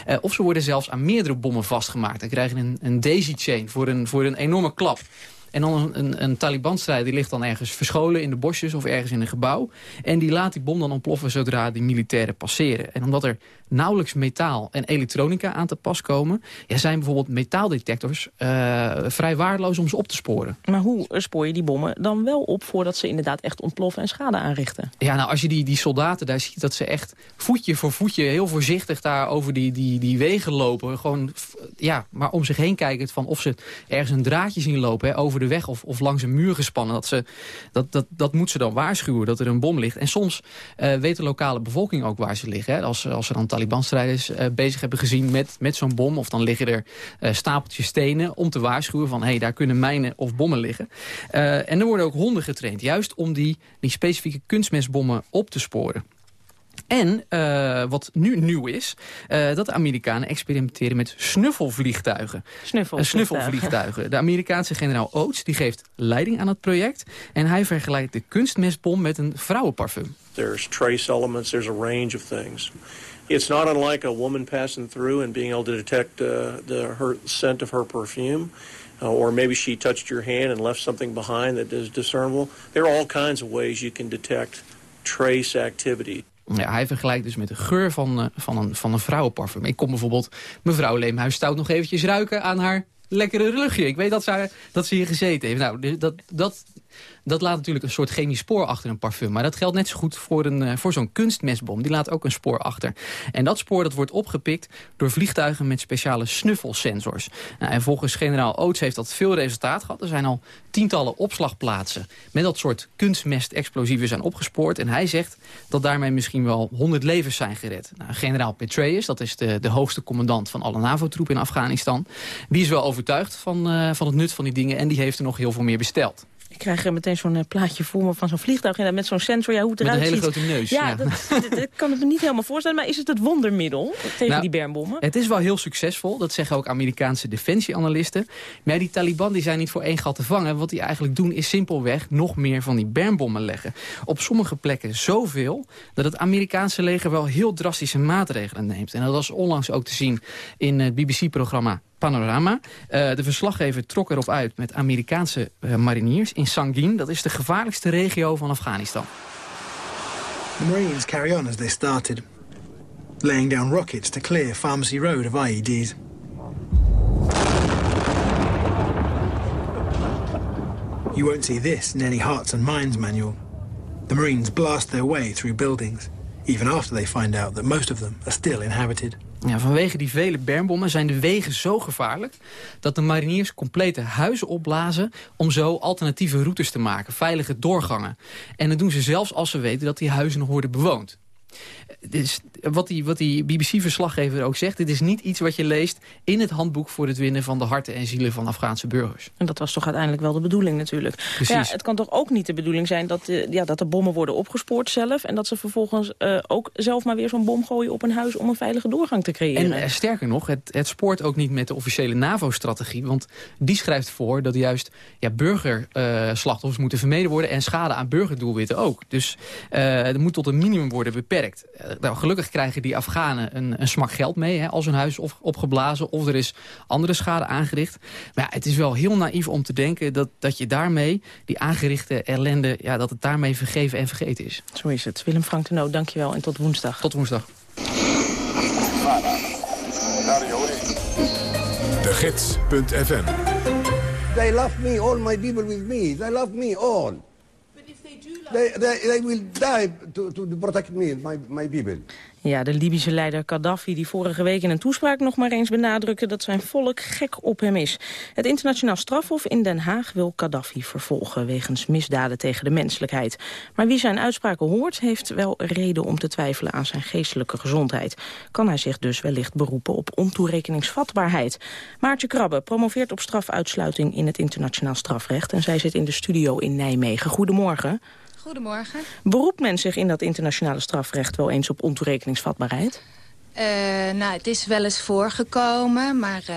Speaker 26: Uh, of ze worden zelfs aan meerdere bommen vastgemaakt. Dan krijgen een, een daisy chain voor een, voor een enorme klap. En dan een, een, een Taliban-strijder die ligt dan ergens verscholen in de bosjes of ergens in een gebouw. En die laat die bom dan ontploffen zodra die militairen passeren. En omdat er nauwelijks metaal en elektronica aan te pas komen... Ja, zijn bijvoorbeeld metaaldetectors uh, vrij waardeloos om ze op te sporen.
Speaker 12: Maar hoe spoor je die bommen dan wel op... voordat ze inderdaad echt ontploffen en schade aanrichten?
Speaker 26: Ja, nou, als je die, die soldaten daar ziet... dat ze echt voetje voor voetje heel voorzichtig daar over die, die, die wegen lopen. Gewoon, ja, maar om zich heen kijken van of ze ergens een draadje zien lopen... Hè, over de weg of, of langs een muur gespannen. Dat, ze, dat, dat, dat moet ze dan waarschuwen, dat er een bom ligt. En soms uh, weet de lokale bevolking ook waar ze liggen. Hè. Als, als er dan Taliban-strijders uh, bezig hebben gezien met, met zo'n bom... of dan liggen er uh, stapeltjes stenen om te waarschuwen van... hé, hey, daar kunnen mijnen of bommen liggen. en er worden ook honden getraind, juist om die, die specifieke kunstmestbommen op te sporen. En uh, wat nu nieuw is, uh, dat de Amerikanen experimenteren met snuffelvliegtuigen.
Speaker 12: Snuffelvliegtuigen.
Speaker 26: snuffelvliegtuigen. De Amerikaanse generaal Oates die geeft leiding aan het project. En hij vergelijkt de kunstmestbom met een vrouwenparfum.
Speaker 28: There's trace elements, there's a range of things. It's not unlike a woman passing through and being able to detect uh, the her scent of her perfume. Uh, or maybe she touched your hand and left something behind that is discernible. There are all kinds of ways you can detect trace activity.
Speaker 26: Ja, hij vergelijkt dus met de geur van, uh, van, een, van een vrouwenparfum. Ik kom bijvoorbeeld mevrouw Leemhuis Stout nog eventjes ruiken aan haar lekkere luchtje. Ik weet dat ze, dat ze hier gezeten heeft. Nou, dat, dat, dat laat natuurlijk een soort chemisch spoor achter een parfum. Maar dat geldt net zo goed voor, een, uh, voor zo'n kunstmestbom. Die laat ook een spoor achter. En dat spoor dat wordt opgepikt door vliegtuigen met speciale snuffelsensors. Nou, en volgens generaal Oates heeft dat veel resultaat gehad. Er zijn al tientallen opslagplaatsen met dat soort kunstmestexplosieven zijn opgespoord. En hij zegt dat daarmee misschien wel 100 levens zijn gered. Nou, generaal Petraeus, dat is de, de hoogste commandant van alle NAVO-troepen in Afghanistan. Die is wel overtuigd van, uh, van het nut van die dingen en die heeft er nog heel veel meer besteld.
Speaker 12: Ik krijg er meteen zo'n uh, plaatje voor me van zo'n vliegtuig. En met zo'n sensor, ja, hoe het
Speaker 26: Met
Speaker 12: eruit
Speaker 26: een hele
Speaker 12: ziet.
Speaker 26: grote neus.
Speaker 12: Ja,
Speaker 26: ja.
Speaker 12: Dat, dat, dat kan het me niet helemaal voorstellen. Maar is het het wondermiddel tegen
Speaker 26: Nou,
Speaker 12: die bermbommen?
Speaker 26: Het is wel heel succesvol, dat zeggen ook Amerikaanse defensieanalisten. Maar die Taliban die zijn niet voor één gat te vangen. Wat die eigenlijk doen is simpelweg nog meer van die bermbommen leggen. Op sommige plekken zoveel dat het Amerikaanse leger wel heel drastische maatregelen neemt. En dat was onlangs ook te zien in het BBC-programma Panorama. Uh, de verslaggever trok erop uit met Amerikaanse uh, mariniers in Sangin. Dat is de gevaarlijkste regio van Afghanistan.
Speaker 29: The Marines carry on as they started, laying down rockets to clear Pharmacy Road of IEDs. You won't see this in any Hearts and Minds manual. The Marines blast their way through buildings, even after they find out that most of them are still inhabited.
Speaker 26: Ja, vanwege die vele bermbommen zijn de wegen zo gevaarlijk... dat de mariniers complete huizen opblazen... om zo alternatieve routes te maken, veilige doorgangen. En dat doen ze zelfs als ze weten dat die huizen nog worden bewoond. Dus wat die, wat die BBC-verslaggever ook zegt... dit is niet iets wat je leest in het handboek... voor het winnen van de harten en zielen van Afghaanse burgers.
Speaker 12: En dat was toch uiteindelijk wel de bedoeling natuurlijk.
Speaker 26: Precies.
Speaker 12: Ja, het kan toch ook niet de bedoeling zijn dat de, ja, dat de bommen worden opgespoord zelf... en dat ze vervolgens uh, ook zelf maar weer zo'n bom gooien op een huis... om een veilige doorgang te creëren.
Speaker 26: En uh, sterker nog, het, het spoort ook niet met de officiële NAVO-strategie... want die schrijft voor dat juist ja, burgerslachtoffers uh, moeten vermeden worden... en schade aan burgerdoelwitten ook. Dus er moet tot een minimum worden beperkt. Nou, gelukkig krijgen die Afghanen een, een smak geld mee... Hè, als hun huis is op, opgeblazen of er is andere schade aangericht. Maar ja, het is wel heel naïef om te denken dat, dat je daarmee... die aangerichte ellende, ja, dat het daarmee vergeven en vergeten is.
Speaker 12: Zo is het. Willem Frank de Noot, dankjewel en tot woensdag.
Speaker 26: Tot woensdag.
Speaker 1: De Gids.fm
Speaker 30: They love me, all my people with me. They love me all. They, they, they will die to, to protect me, my, my people.
Speaker 12: Ja, de Libische leider Gaddafi die vorige week in een toespraak nog maar eens benadrukte dat zijn volk gek op hem is. Het internationaal strafhof in Den Haag wil Gaddafi vervolgen wegens misdaden tegen de menselijkheid. Maar wie zijn uitspraken hoort heeft wel reden om te twijfelen aan zijn geestelijke gezondheid. Kan hij zich dus wellicht beroepen op ontoerekeningsvatbaarheid. Maartje Krabbe promoveert op strafuitsluiting in het internationaal strafrecht en zij zit in de studio in Nijmegen. Goedemorgen.
Speaker 31: Goedemorgen.
Speaker 12: Beroept men zich in dat internationale strafrecht wel eens op ontoerekeningsvatbaarheid?
Speaker 32: Uh, nou, het is wel eens voorgekomen, maar uh,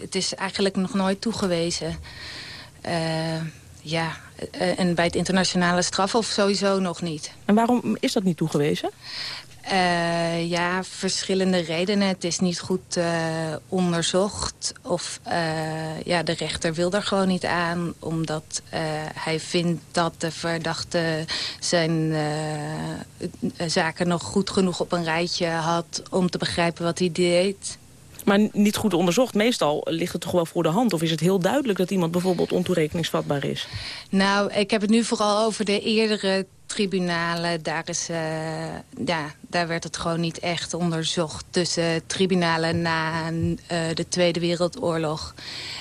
Speaker 32: het is eigenlijk nog nooit toegewezen. Uh, ja, en bij het internationale strafhof sowieso nog niet.
Speaker 12: En waarom is dat niet toegewezen?
Speaker 32: Uh, ja, verschillende redenen. Het is niet goed uh, onderzocht. Of uh, ja, de rechter wil er gewoon niet aan. Omdat hij vindt dat de verdachte zijn zaken nog goed genoeg op een rijtje had... om te begrijpen wat hij deed.
Speaker 12: Maar niet goed onderzocht. Meestal ligt het toch wel voor de hand? Of is het heel duidelijk dat iemand bijvoorbeeld ontoerekeningsvatbaar is?
Speaker 32: Nou, ik heb het nu vooral over de eerdere tribunalen, daar, is, uh, ja, daar werd het gewoon niet echt onderzocht. Tussen tribunalen na uh, de Tweede Wereldoorlog.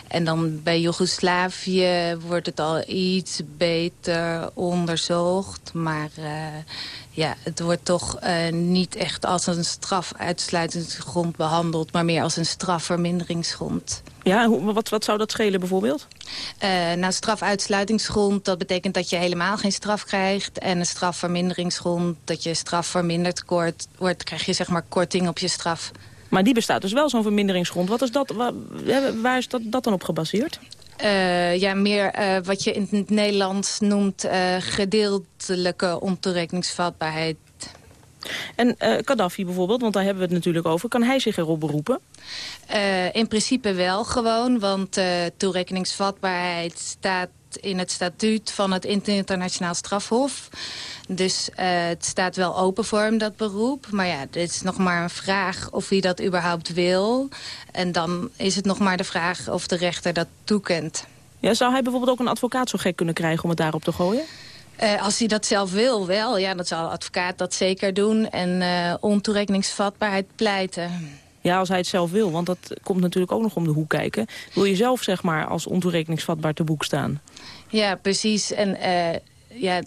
Speaker 32: En dan bij Joegoslavië wordt het al iets beter onderzocht. Maar uh, ja, het wordt toch niet echt als een strafuitsluitingsgrond behandeld... maar meer als een strafverminderingsgrond.
Speaker 12: Ja, wat, wat zou dat schelen bijvoorbeeld?
Speaker 32: Uh, nou, strafuitsluitingsgrond, dat betekent dat je helemaal geen straf krijgt. En een strafverminderingsgrond, dat je straf verminderd kort, wordt, krijg je zeg maar korting op je straf.
Speaker 12: Maar die bestaat dus wel, zo'n verminderingsgrond. Wat is dat, waar, waar is dat, dat dan op gebaseerd?
Speaker 32: Uh, ja, meer uh, wat je in het Nederlands noemt uh, gedeeltelijke ontoerekeningsvatbaarheid.
Speaker 12: En Gaddafi bijvoorbeeld, want daar hebben we het natuurlijk over. Kan hij zich erop beroepen?
Speaker 32: In principe wel gewoon, want toerekeningsvatbaarheid staat in het statuut van het internationaal strafhof. Dus het staat wel open voor hem, dat beroep. Maar ja, het is nog maar een vraag of hij dat überhaupt wil. En dan is het nog maar de vraag of de rechter dat toekent.
Speaker 12: Ja, zou hij bijvoorbeeld ook een advocaat zo gek kunnen krijgen om het daarop te gooien?
Speaker 32: Uh, als hij dat zelf wil, wel. Ja, dan zal de advocaat dat zeker doen. En uh, ontoerekeningsvatbaarheid pleiten.
Speaker 12: Ja, als hij het zelf wil, want dat komt natuurlijk ook nog om de hoek kijken. Wil je zelf, zeg maar, als ontoerekeningsvatbaar te boek staan?
Speaker 32: Ja, precies. En uh, ja,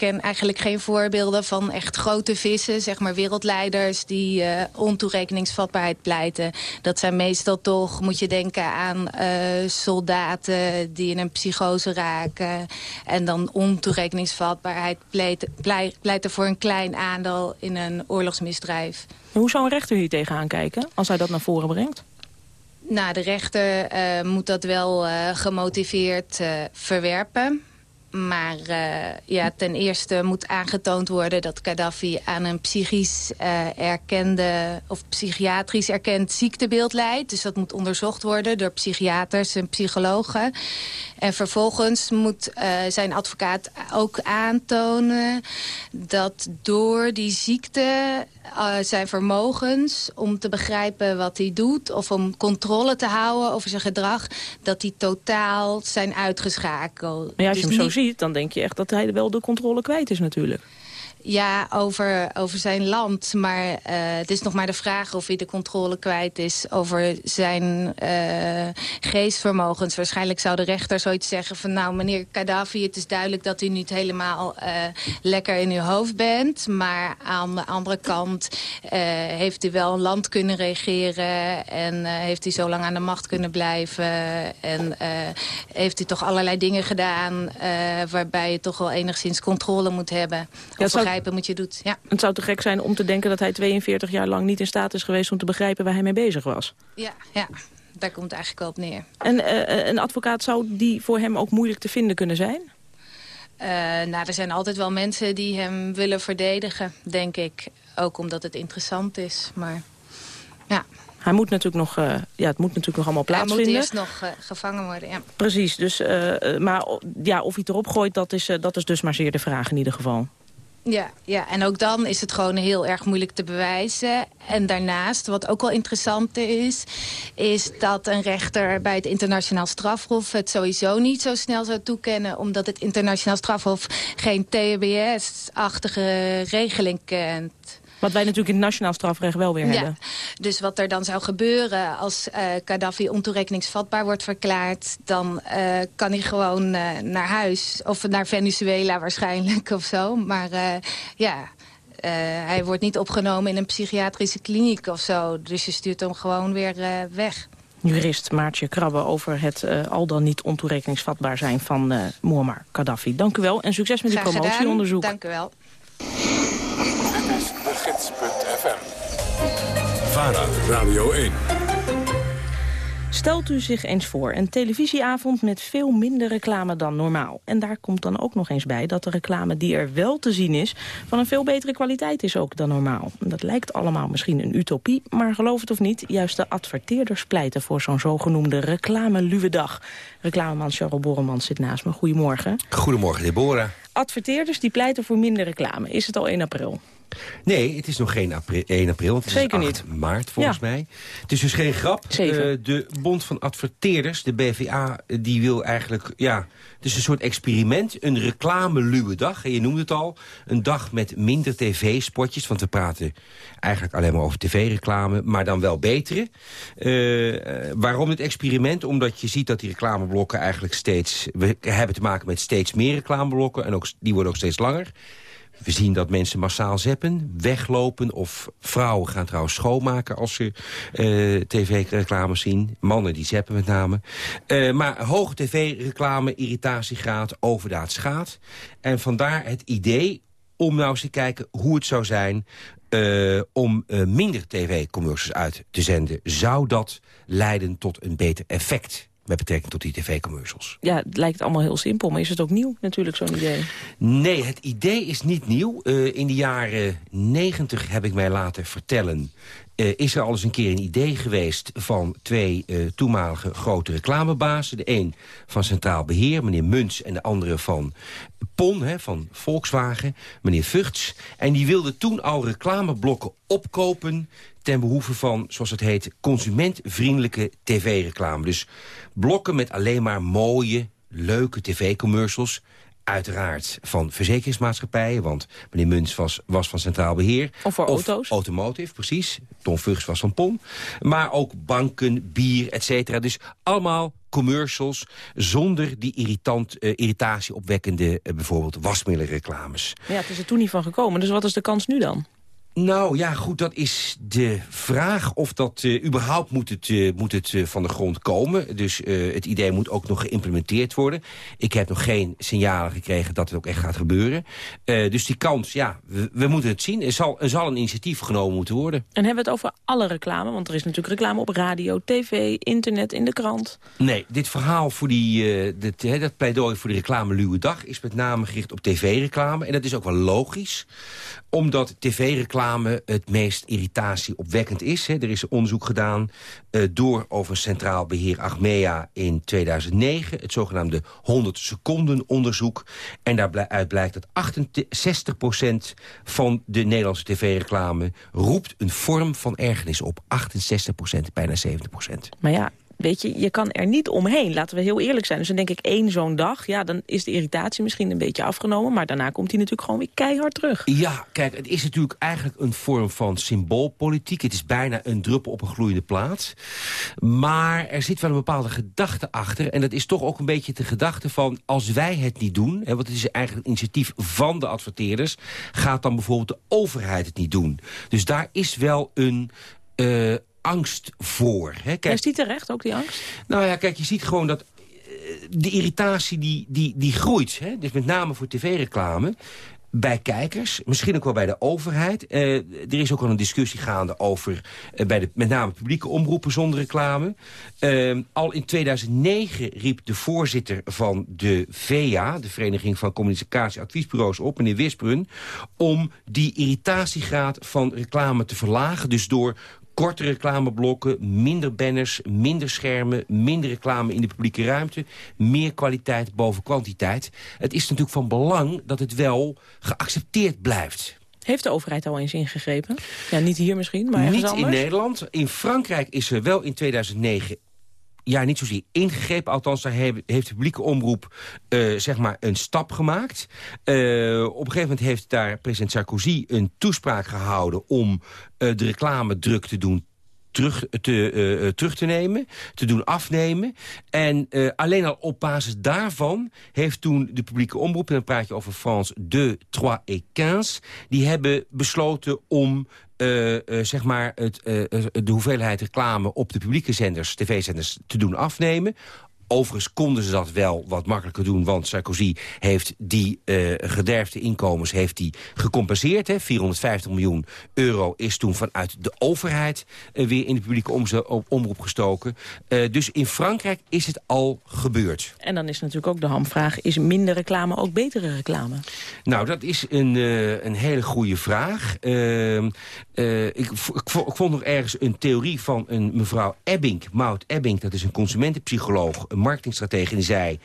Speaker 32: ken eigenlijk geen voorbeelden van echt grote vissen, zeg maar wereldleiders die uh, ontoerekeningsvatbaarheid pleiten. Dat zijn meestal toch, moet je denken aan uh, soldaten die in een psychose raken en dan ontoerekeningsvatbaarheid pleiten, pleiten voor een klein aandeel in een oorlogsmisdrijf.
Speaker 12: Hoe zou een rechter hier tegenaan kijken als hij dat naar voren brengt?
Speaker 32: Nou, de rechter uh, moet dat wel uh, gemotiveerd uh, verwerpen. Maar uh, ja, ten eerste moet aangetoond worden dat Gaddafi aan een psychisch uh, erkende of psychiatrisch erkend ziektebeeld leidt. Dus dat moet onderzocht worden door psychiaters en psychologen. En vervolgens moet uh, zijn advocaat ook aantonen dat door die ziekte zijn vermogens om te begrijpen wat hij doet... of om controle te houden over zijn gedrag... dat die totaal zijn uitgeschakeld.
Speaker 12: Maar ja, als je
Speaker 32: dus
Speaker 12: hem zo dan denk je echt dat hij wel de controle kwijt is natuurlijk.
Speaker 32: Ja, over, over zijn land. Maar uh, het is nog maar de vraag of hij de controle kwijt is over zijn uh, geestvermogens. Waarschijnlijk zou de rechter zoiets zeggen van... nou, meneer Gaddafi, het is duidelijk dat u niet helemaal uh, lekker in uw hoofd bent. Maar aan de andere kant heeft u wel een land kunnen regeren... en heeft u zo lang aan de macht kunnen blijven. En heeft u toch allerlei dingen gedaan... waarbij je toch wel enigszins controle moet hebben.
Speaker 12: Ja,
Speaker 32: begrijpen moet je doet. Ja.
Speaker 12: Het zou te gek zijn om te denken dat hij 42 jaar lang niet in staat is geweest... om te begrijpen waar hij mee bezig was.
Speaker 32: Ja, ja. daar komt het eigenlijk wel op neer.
Speaker 12: En uh, een advocaat zou die voor hem ook moeilijk te vinden kunnen zijn?
Speaker 32: Uh, nou, er zijn altijd wel mensen die hem willen verdedigen, denk ik. Ook omdat het interessant is, maar ja...
Speaker 12: Hij moet natuurlijk nog, uh, ja, het moet natuurlijk nog allemaal plaatsvinden.
Speaker 32: Hij moet eerst nog uh, gevangen worden, ja.
Speaker 12: Precies, dus, maar ja, of hij het erop gooit, dat is, dat is dus maar zeer de vraag in ieder geval.
Speaker 32: Ja, ja, en ook dan is het gewoon heel erg moeilijk te bewijzen. En daarnaast, wat ook wel interessant is... is dat een rechter bij het internationaal strafhof... het sowieso niet zo snel zou toekennen... omdat het internationaal strafhof geen TBS-achtige regeling kent.
Speaker 12: Wat wij natuurlijk in het nationaal strafrecht wel weer
Speaker 32: ja.
Speaker 12: hebben.
Speaker 32: Dus wat er dan zou gebeuren als uh, Gaddafi ontoerekeningsvatbaar wordt verklaard... dan uh, kan hij gewoon uh, naar huis. Of naar Venezuela waarschijnlijk of zo. Maar ja, hij wordt niet opgenomen in een psychiatrische kliniek of zo. Dus je stuurt hem gewoon weer weg.
Speaker 12: Jurist Maartje Krabbe over het al dan niet ontoerekeningsvatbaar zijn van Muammar Gaddafi. Dank u wel en succes met uw promotieonderzoek.
Speaker 32: Dank u wel.
Speaker 1: VARA, Radio 1.
Speaker 12: Stelt u zich eens voor een televisieavond met veel minder reclame dan normaal. En daar komt dan ook nog eens bij dat de reclame die er wel te zien is... van een veel betere kwaliteit is ook dan normaal. Dat lijkt allemaal misschien een utopie, maar geloof het of niet... juist de adverteerders pleiten voor zo'n zogenoemde reclame-luwe dag. Reclameman Charles Borremans zit naast me. Goedemorgen.
Speaker 33: Goedemorgen, Deborah.
Speaker 12: Adverteerders die pleiten voor minder reclame. Is het al 1 april?
Speaker 33: Nee, het is nog geen april, 1 april. Het is
Speaker 12: Zeker
Speaker 33: 8
Speaker 12: niet.
Speaker 33: maart volgens
Speaker 12: Ja.
Speaker 33: mij. Het is dus geen grap. Eh, de Bond van Adverteerders, de BVA, eh, die wil eigenlijk... Ja, het is een soort experiment. Een reclame-luwe dag. En je noemde het al. Een dag met minder tv-spotjes. Want we praten eigenlijk alleen maar over tv-reclame. Maar dan wel betere. Eh, waarom dit experiment? Omdat je ziet dat die reclameblokken eigenlijk steeds... We hebben te maken met steeds meer reclameblokken. En ook, die worden ook steeds langer. We zien dat mensen massaal zeppen, weglopen of vrouwen gaan trouwens schoonmaken als ze eh, tv-reclames zien. Mannen die zeppen met name. Eh, maar hoge tv-reclame, irritatiegraad, overdaadschade. En vandaar het idee om nou eens te kijken hoe het zou zijn... eh, om minder tv-commercials uit te zenden. Zou dat leiden tot een beter effect met betrekking tot die tv-commercials?
Speaker 12: Ja, het lijkt allemaal heel simpel, maar is het ook nieuw natuurlijk, zo'n idee?
Speaker 33: Nee, het idee is niet nieuw. Eh, in de jaren negentig heb ik mij laten vertellen... eh, is er al eens een keer een idee geweest van twee eh, toenmalige grote reclamebazen. De een van Centraal Beheer, meneer Muns, en de andere van PON, hè, van Volkswagen, meneer Vugts. En die wilden toen al reclameblokken opkopen ten behoeve van, zoals het heet, consumentvriendelijke tv-reclame. Dus blokken met alleen maar mooie, leuke tv-commercials uiteraard van verzekeringsmaatschappijen... want meneer Muns was, was van Centraal Beheer.
Speaker 12: Of voor auto's.
Speaker 33: automotive, precies. Ton Vugs was van PON. Maar ook banken, bier, et cetera. Dus allemaal commercials zonder die irritant, eh, irritatie opwekkende... eh, bijvoorbeeld wasmiddelenreclames.
Speaker 12: Ja, het is er toen niet van gekomen, dus wat is de kans nu dan?
Speaker 33: Nou ja, goed, dat is de vraag of dat eh, überhaupt moet het, eh, moet het eh, van de grond komen. Dus het idee moet ook nog geïmplementeerd worden. Ik heb nog geen signalen gekregen dat het ook echt gaat gebeuren. Dus die kans, ja, we, we moeten het zien. Er zal, er zal een initiatief genomen moeten worden.
Speaker 12: En hebben we het over alle reclame? Want er is natuurlijk reclame op radio, tv, internet, in de krant.
Speaker 33: Nee, dit verhaal voor die, dit, dat pleidooi voor de reclame Luwe Dag... is met name gericht op tv-reclame. En dat is ook wel logisch, omdat tv-reclame het meest irritatieopwekkend is. Hè. Er is onderzoek gedaan eh, door over Centraal Beheer Achmea in 2009. Het zogenaamde 100 seconden onderzoek. En daaruit blijkt dat 68% van de Nederlandse tv-reclame... roept een vorm van ergernis op. 68% bijna 70%
Speaker 12: Maar ja, weet je, je kan er niet omheen. Laten we heel eerlijk zijn. Dus dan denk ik één zo'n dag, ja, dan is de irritatie misschien een beetje afgenomen. Maar daarna komt hij natuurlijk gewoon weer keihard terug.
Speaker 33: Ja, kijk, het is natuurlijk eigenlijk een vorm van symboolpolitiek. Het is bijna een druppel op een gloeiende plaat. Maar er zit wel een bepaalde gedachte achter. En dat is toch ook een beetje de gedachte van... als wij het niet doen, hè, want het is eigenlijk een initiatief van de adverteerders... gaat dan bijvoorbeeld de overheid het niet doen. Dus daar is wel een... eh, angst voor. Hè? Kijk,
Speaker 12: Is die terecht, ook die angst?
Speaker 33: nou ja, kijk, je ziet gewoon dat eh, de irritatie die, die, die groeit. Hè? Dus met name voor tv-reclame. Bij kijkers, misschien ook wel bij de overheid. Eh, er is ook al een discussie gaande over... eh, bij de, met name publieke omroepen zonder reclame. Eh, al in 2009 riep de voorzitter van de VEA... de Vereniging van Communicatieadviesbureaus op, meneer Wisprun... om die irritatiegraad van reclame te verlagen. Dus door korte reclameblokken, minder banners, minder schermen... minder reclame in de publieke ruimte, meer kwaliteit boven kwantiteit. Het is natuurlijk van belang dat het wel geaccepteerd blijft.
Speaker 12: Heeft de overheid al eens ingegrepen? Ja, niet hier misschien, maar ergens
Speaker 33: Niet
Speaker 12: anders?
Speaker 33: in Nederland. In Frankrijk is er wel in 2009 ja, niet zozeer ingegrepen. Althans, daar heeft de publieke omroep eh, zeg maar een stap gemaakt. Eh, op een gegeven moment heeft daar president Sarkozy een toespraak gehouden... om eh, de reclamedruk te doen terug te, eh, terug te nemen, te doen afnemen. En alleen al op basis daarvan heeft toen de publieke omroep... en dan praat je over France 2, 3 et 15... die hebben besloten om eh, eh, zeg maar het, eh, de hoeveelheid reclame op de publieke zenders, tv-zenders, te doen afnemen overigens konden ze dat wel wat makkelijker doen... want Sarkozy heeft die uh, gederfde inkomens heeft die gecompenseerd. Hè. 450 miljoen euro is toen vanuit de overheid... Uh, weer in de publieke omroep gestoken. Uh, dus in Frankrijk is het al gebeurd.
Speaker 12: En dan is natuurlijk ook de hamvraag... is minder reclame ook betere reclame?
Speaker 33: Nou, dat is een, een hele goede vraag. Ehm, ik, ik, ik vond nog ergens een theorie van een mevrouw Ebbing, Maud Ebbing... dat is een consumentenpsycholoog, marketingstratege... die zei,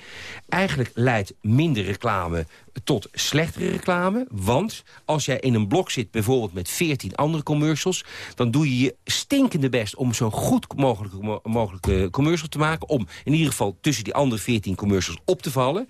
Speaker 33: eigenlijk leidt minder reclame tot slechtere reclame. Want als jij in een blok zit, bijvoorbeeld met 14 andere commercials... dan doe je je stinkende best om zo goed mogelijke, mogelijke commercial te maken... om in ieder geval tussen die andere 14 commercials op te vallen.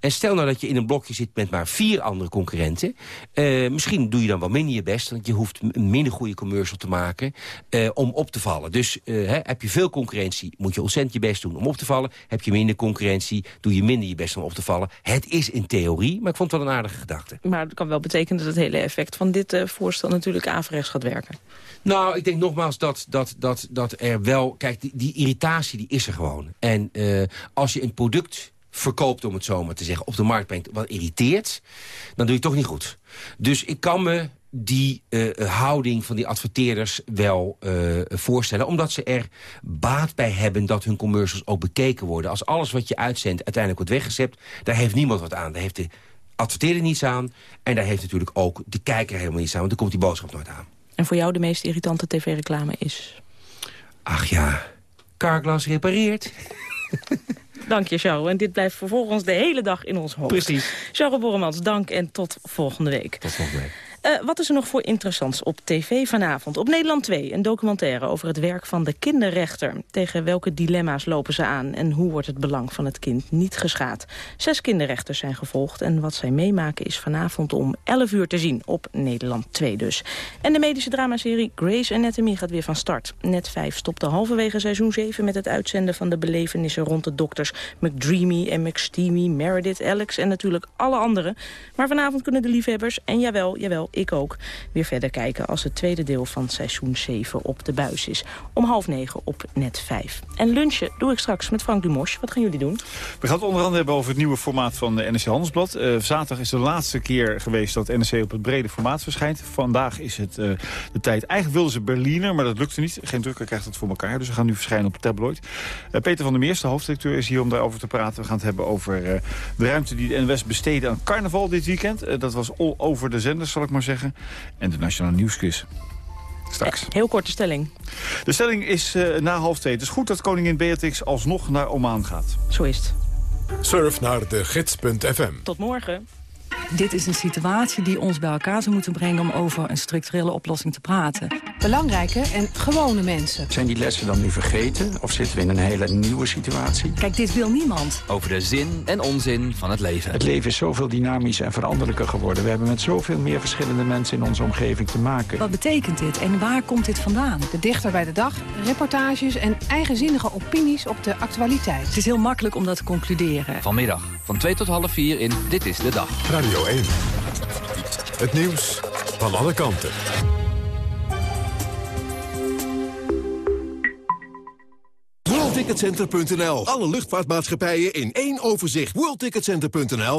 Speaker 33: En stel nou dat je in een blokje zit met maar vier andere concurrenten... Uh, misschien doe je dan wel minder je best... want je hoeft een minder goede commercial te maken uh, om op te vallen. Dus hè, heb je veel concurrentie, moet je ontzettend je best doen om op te vallen. Heb je minder concurrentie, doe je minder je best om op te vallen. Het is in theorie maar ik vond het wel een aardige gedachte.
Speaker 12: Maar het kan wel betekenen dat het hele effect van dit uh, voorstel natuurlijk averechts gaat werken.
Speaker 33: Nou, ik denk nogmaals dat, dat, dat, dat er wel... Kijk, die, die irritatie die is er gewoon. En uh, als je een product verkoopt, om het zo maar te zeggen, op de markt brengt... wat irriteert, dan doe je het toch niet goed. Dus ik kan me die uh, houding van die adverteerders wel uh, voorstellen. Omdat ze er baat bij hebben dat hun commercials ook bekeken worden. Als alles wat je uitzendt uiteindelijk wordt weggezet... daar heeft niemand wat aan. Daar heeft de adverteerder niets aan. En daar heeft natuurlijk ook de kijker helemaal niets aan. Want dan komt die boodschap nooit aan.
Speaker 12: En voor jou de meest irritante tv-reclame is?
Speaker 33: Ach ja, Carglass repareert.
Speaker 12: Dank je, Charles. En dit blijft vervolgens de hele dag in ons hoofd.
Speaker 33: Precies.
Speaker 12: Charles Borremans, dank en tot volgende week.
Speaker 33: Tot volgende week.
Speaker 12: Uh, wat is er nog voor interessants op tv vanavond? Op Nederland 2 een documentaire over het werk van de kinderrechter. Tegen welke dilemma's lopen ze aan en hoe wordt het belang van het kind niet geschaad? Zes kinderrechters zijn gevolgd en wat zij meemaken is vanavond om 11 uur te zien. Op Nederland 2 dus. En de medische dramaserie Grey's Anatomy gaat weer van start. Net 5 stopte halverwege seizoen 7 met het uitzenden van de belevenissen rond de dokters McDreamy en McSteamy, Meredith, Alex en natuurlijk alle anderen. Maar vanavond kunnen de liefhebbers en jawel, jawel, ik ook, weer verder kijken als het tweede deel van seizoen 7 op de buis is. Om half negen op net 5. En lunchen doe ik straks met Frank Dumos. Wat gaan jullie doen?
Speaker 34: We gaan het onder andere hebben over het nieuwe formaat van de NRC Handelsblad. Uh, zaterdag is de laatste keer geweest dat NRC op het brede formaat verschijnt. Vandaag is het uh, de tijd. Eigenlijk wilden ze Berliner, maar dat lukte niet. Geen drukker krijgt het voor elkaar, dus we gaan nu verschijnen op tabloid. Uh, Peter van der Meers, de hoofddirecteur, is hier om daarover te praten. We gaan het hebben over de ruimte die de NWS besteedde aan carnaval dit weekend. dat was all over de zenders, zal ik maar zeggen. En de Nationale Nieuwsquiz. Straks.
Speaker 12: Heel korte stelling.
Speaker 34: De stelling is uh, na half twee. Het is goed dat koningin Beatrix alsnog naar Oman gaat.
Speaker 12: Zo is het.
Speaker 1: Surf naar de gids.fm.
Speaker 12: Tot morgen.
Speaker 35: Dit is een situatie die ons bij elkaar zou moeten brengen... om over een structurele oplossing te praten.
Speaker 36: Belangrijke en gewone mensen.
Speaker 31: Zijn die lessen dan nu vergeten? Of zitten we in een hele nieuwe situatie?
Speaker 35: Kijk, dit wil niemand.
Speaker 37: Over de zin en onzin van het leven.
Speaker 31: Het leven is zoveel dynamischer en veranderlijker geworden. We hebben met zoveel meer verschillende mensen in onze omgeving te maken.
Speaker 35: Wat betekent dit en waar komt dit vandaan?
Speaker 36: De dichter bij de dag, reportages en eigenzinnige opinies op de actualiteit.
Speaker 35: Het is heel makkelijk om dat te concluderen.
Speaker 37: Vanmiddag van 2 tot half 4 in Dit is de Dag.
Speaker 1: Radio 1. Het nieuws van alle kanten.
Speaker 38: WorldTicketCenter.nl. Alle luchtvaartmaatschappijen in één overzicht. WorldTicketCenter.nl.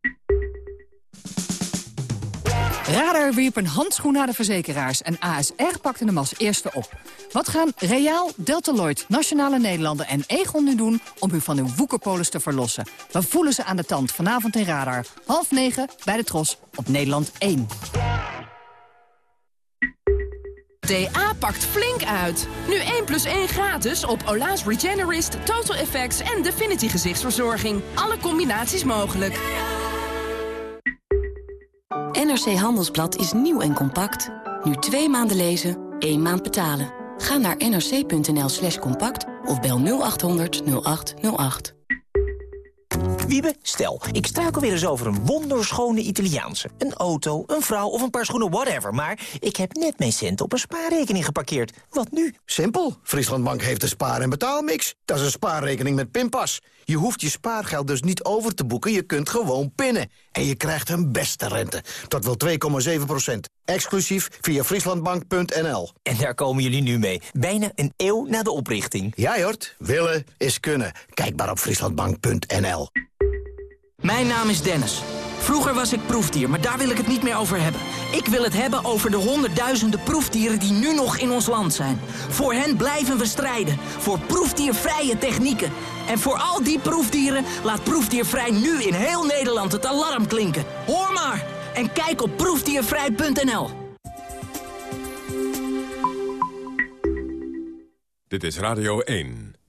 Speaker 36: Radar wierp een handschoen naar de verzekeraars en ASR pakte hem als eerste op. Wat gaan Reaal, Deltaloid, Nationale Nederlanden en Egon nu doen om u van uw woekerpolis te verlossen? We voelen ze aan de tand vanavond in Radar. Half negen bij de Tros op Nederland 1.
Speaker 39: DA pakt flink uit. Nu 1 plus 1 gratis op Ola's Regenerist, Total Effects en Definity gezichtsverzorging. Alle combinaties mogelijk.
Speaker 40: NRC Handelsblad is nieuw en compact. Nu twee maanden lezen, één maand betalen. Ga naar nrc.nl slash compact of bel 0800 0808.
Speaker 41: Wiebe, stel, ik struikel weer eens over een wonderschone Italiaanse. Een auto, een vrouw of een paar schoenen, whatever. Maar ik heb net mijn centen op een spaarrekening geparkeerd. Wat nu?
Speaker 42: Simpel. Frieslandbank heeft een spaar- en betaalmix. Dat is een spaarrekening met pinpas. Je hoeft je spaargeld dus niet over te boeken, je kunt gewoon pinnen. En je krijgt een beste rente. Tot wel 2,7 procent. Exclusief via frieslandbank.nl.
Speaker 41: En daar komen jullie nu mee. Bijna een eeuw na de oprichting.
Speaker 42: Ja, Jort. Willen is kunnen. Kijk maar op frieslandbank.nl.
Speaker 43: Mijn naam is Dennis. Vroeger was ik proefdier, maar daar wil ik het niet meer over hebben. Ik wil het hebben over de honderdduizenden proefdieren die nu nog in ons land zijn. Voor hen blijven we strijden. Voor proefdiervrije technieken. En voor al die proefdieren laat Proefdiervrij nu in heel Nederland het alarm klinken. Hoor maar! En kijk op proefdiervrij.nl.
Speaker 1: Dit is Radio 1.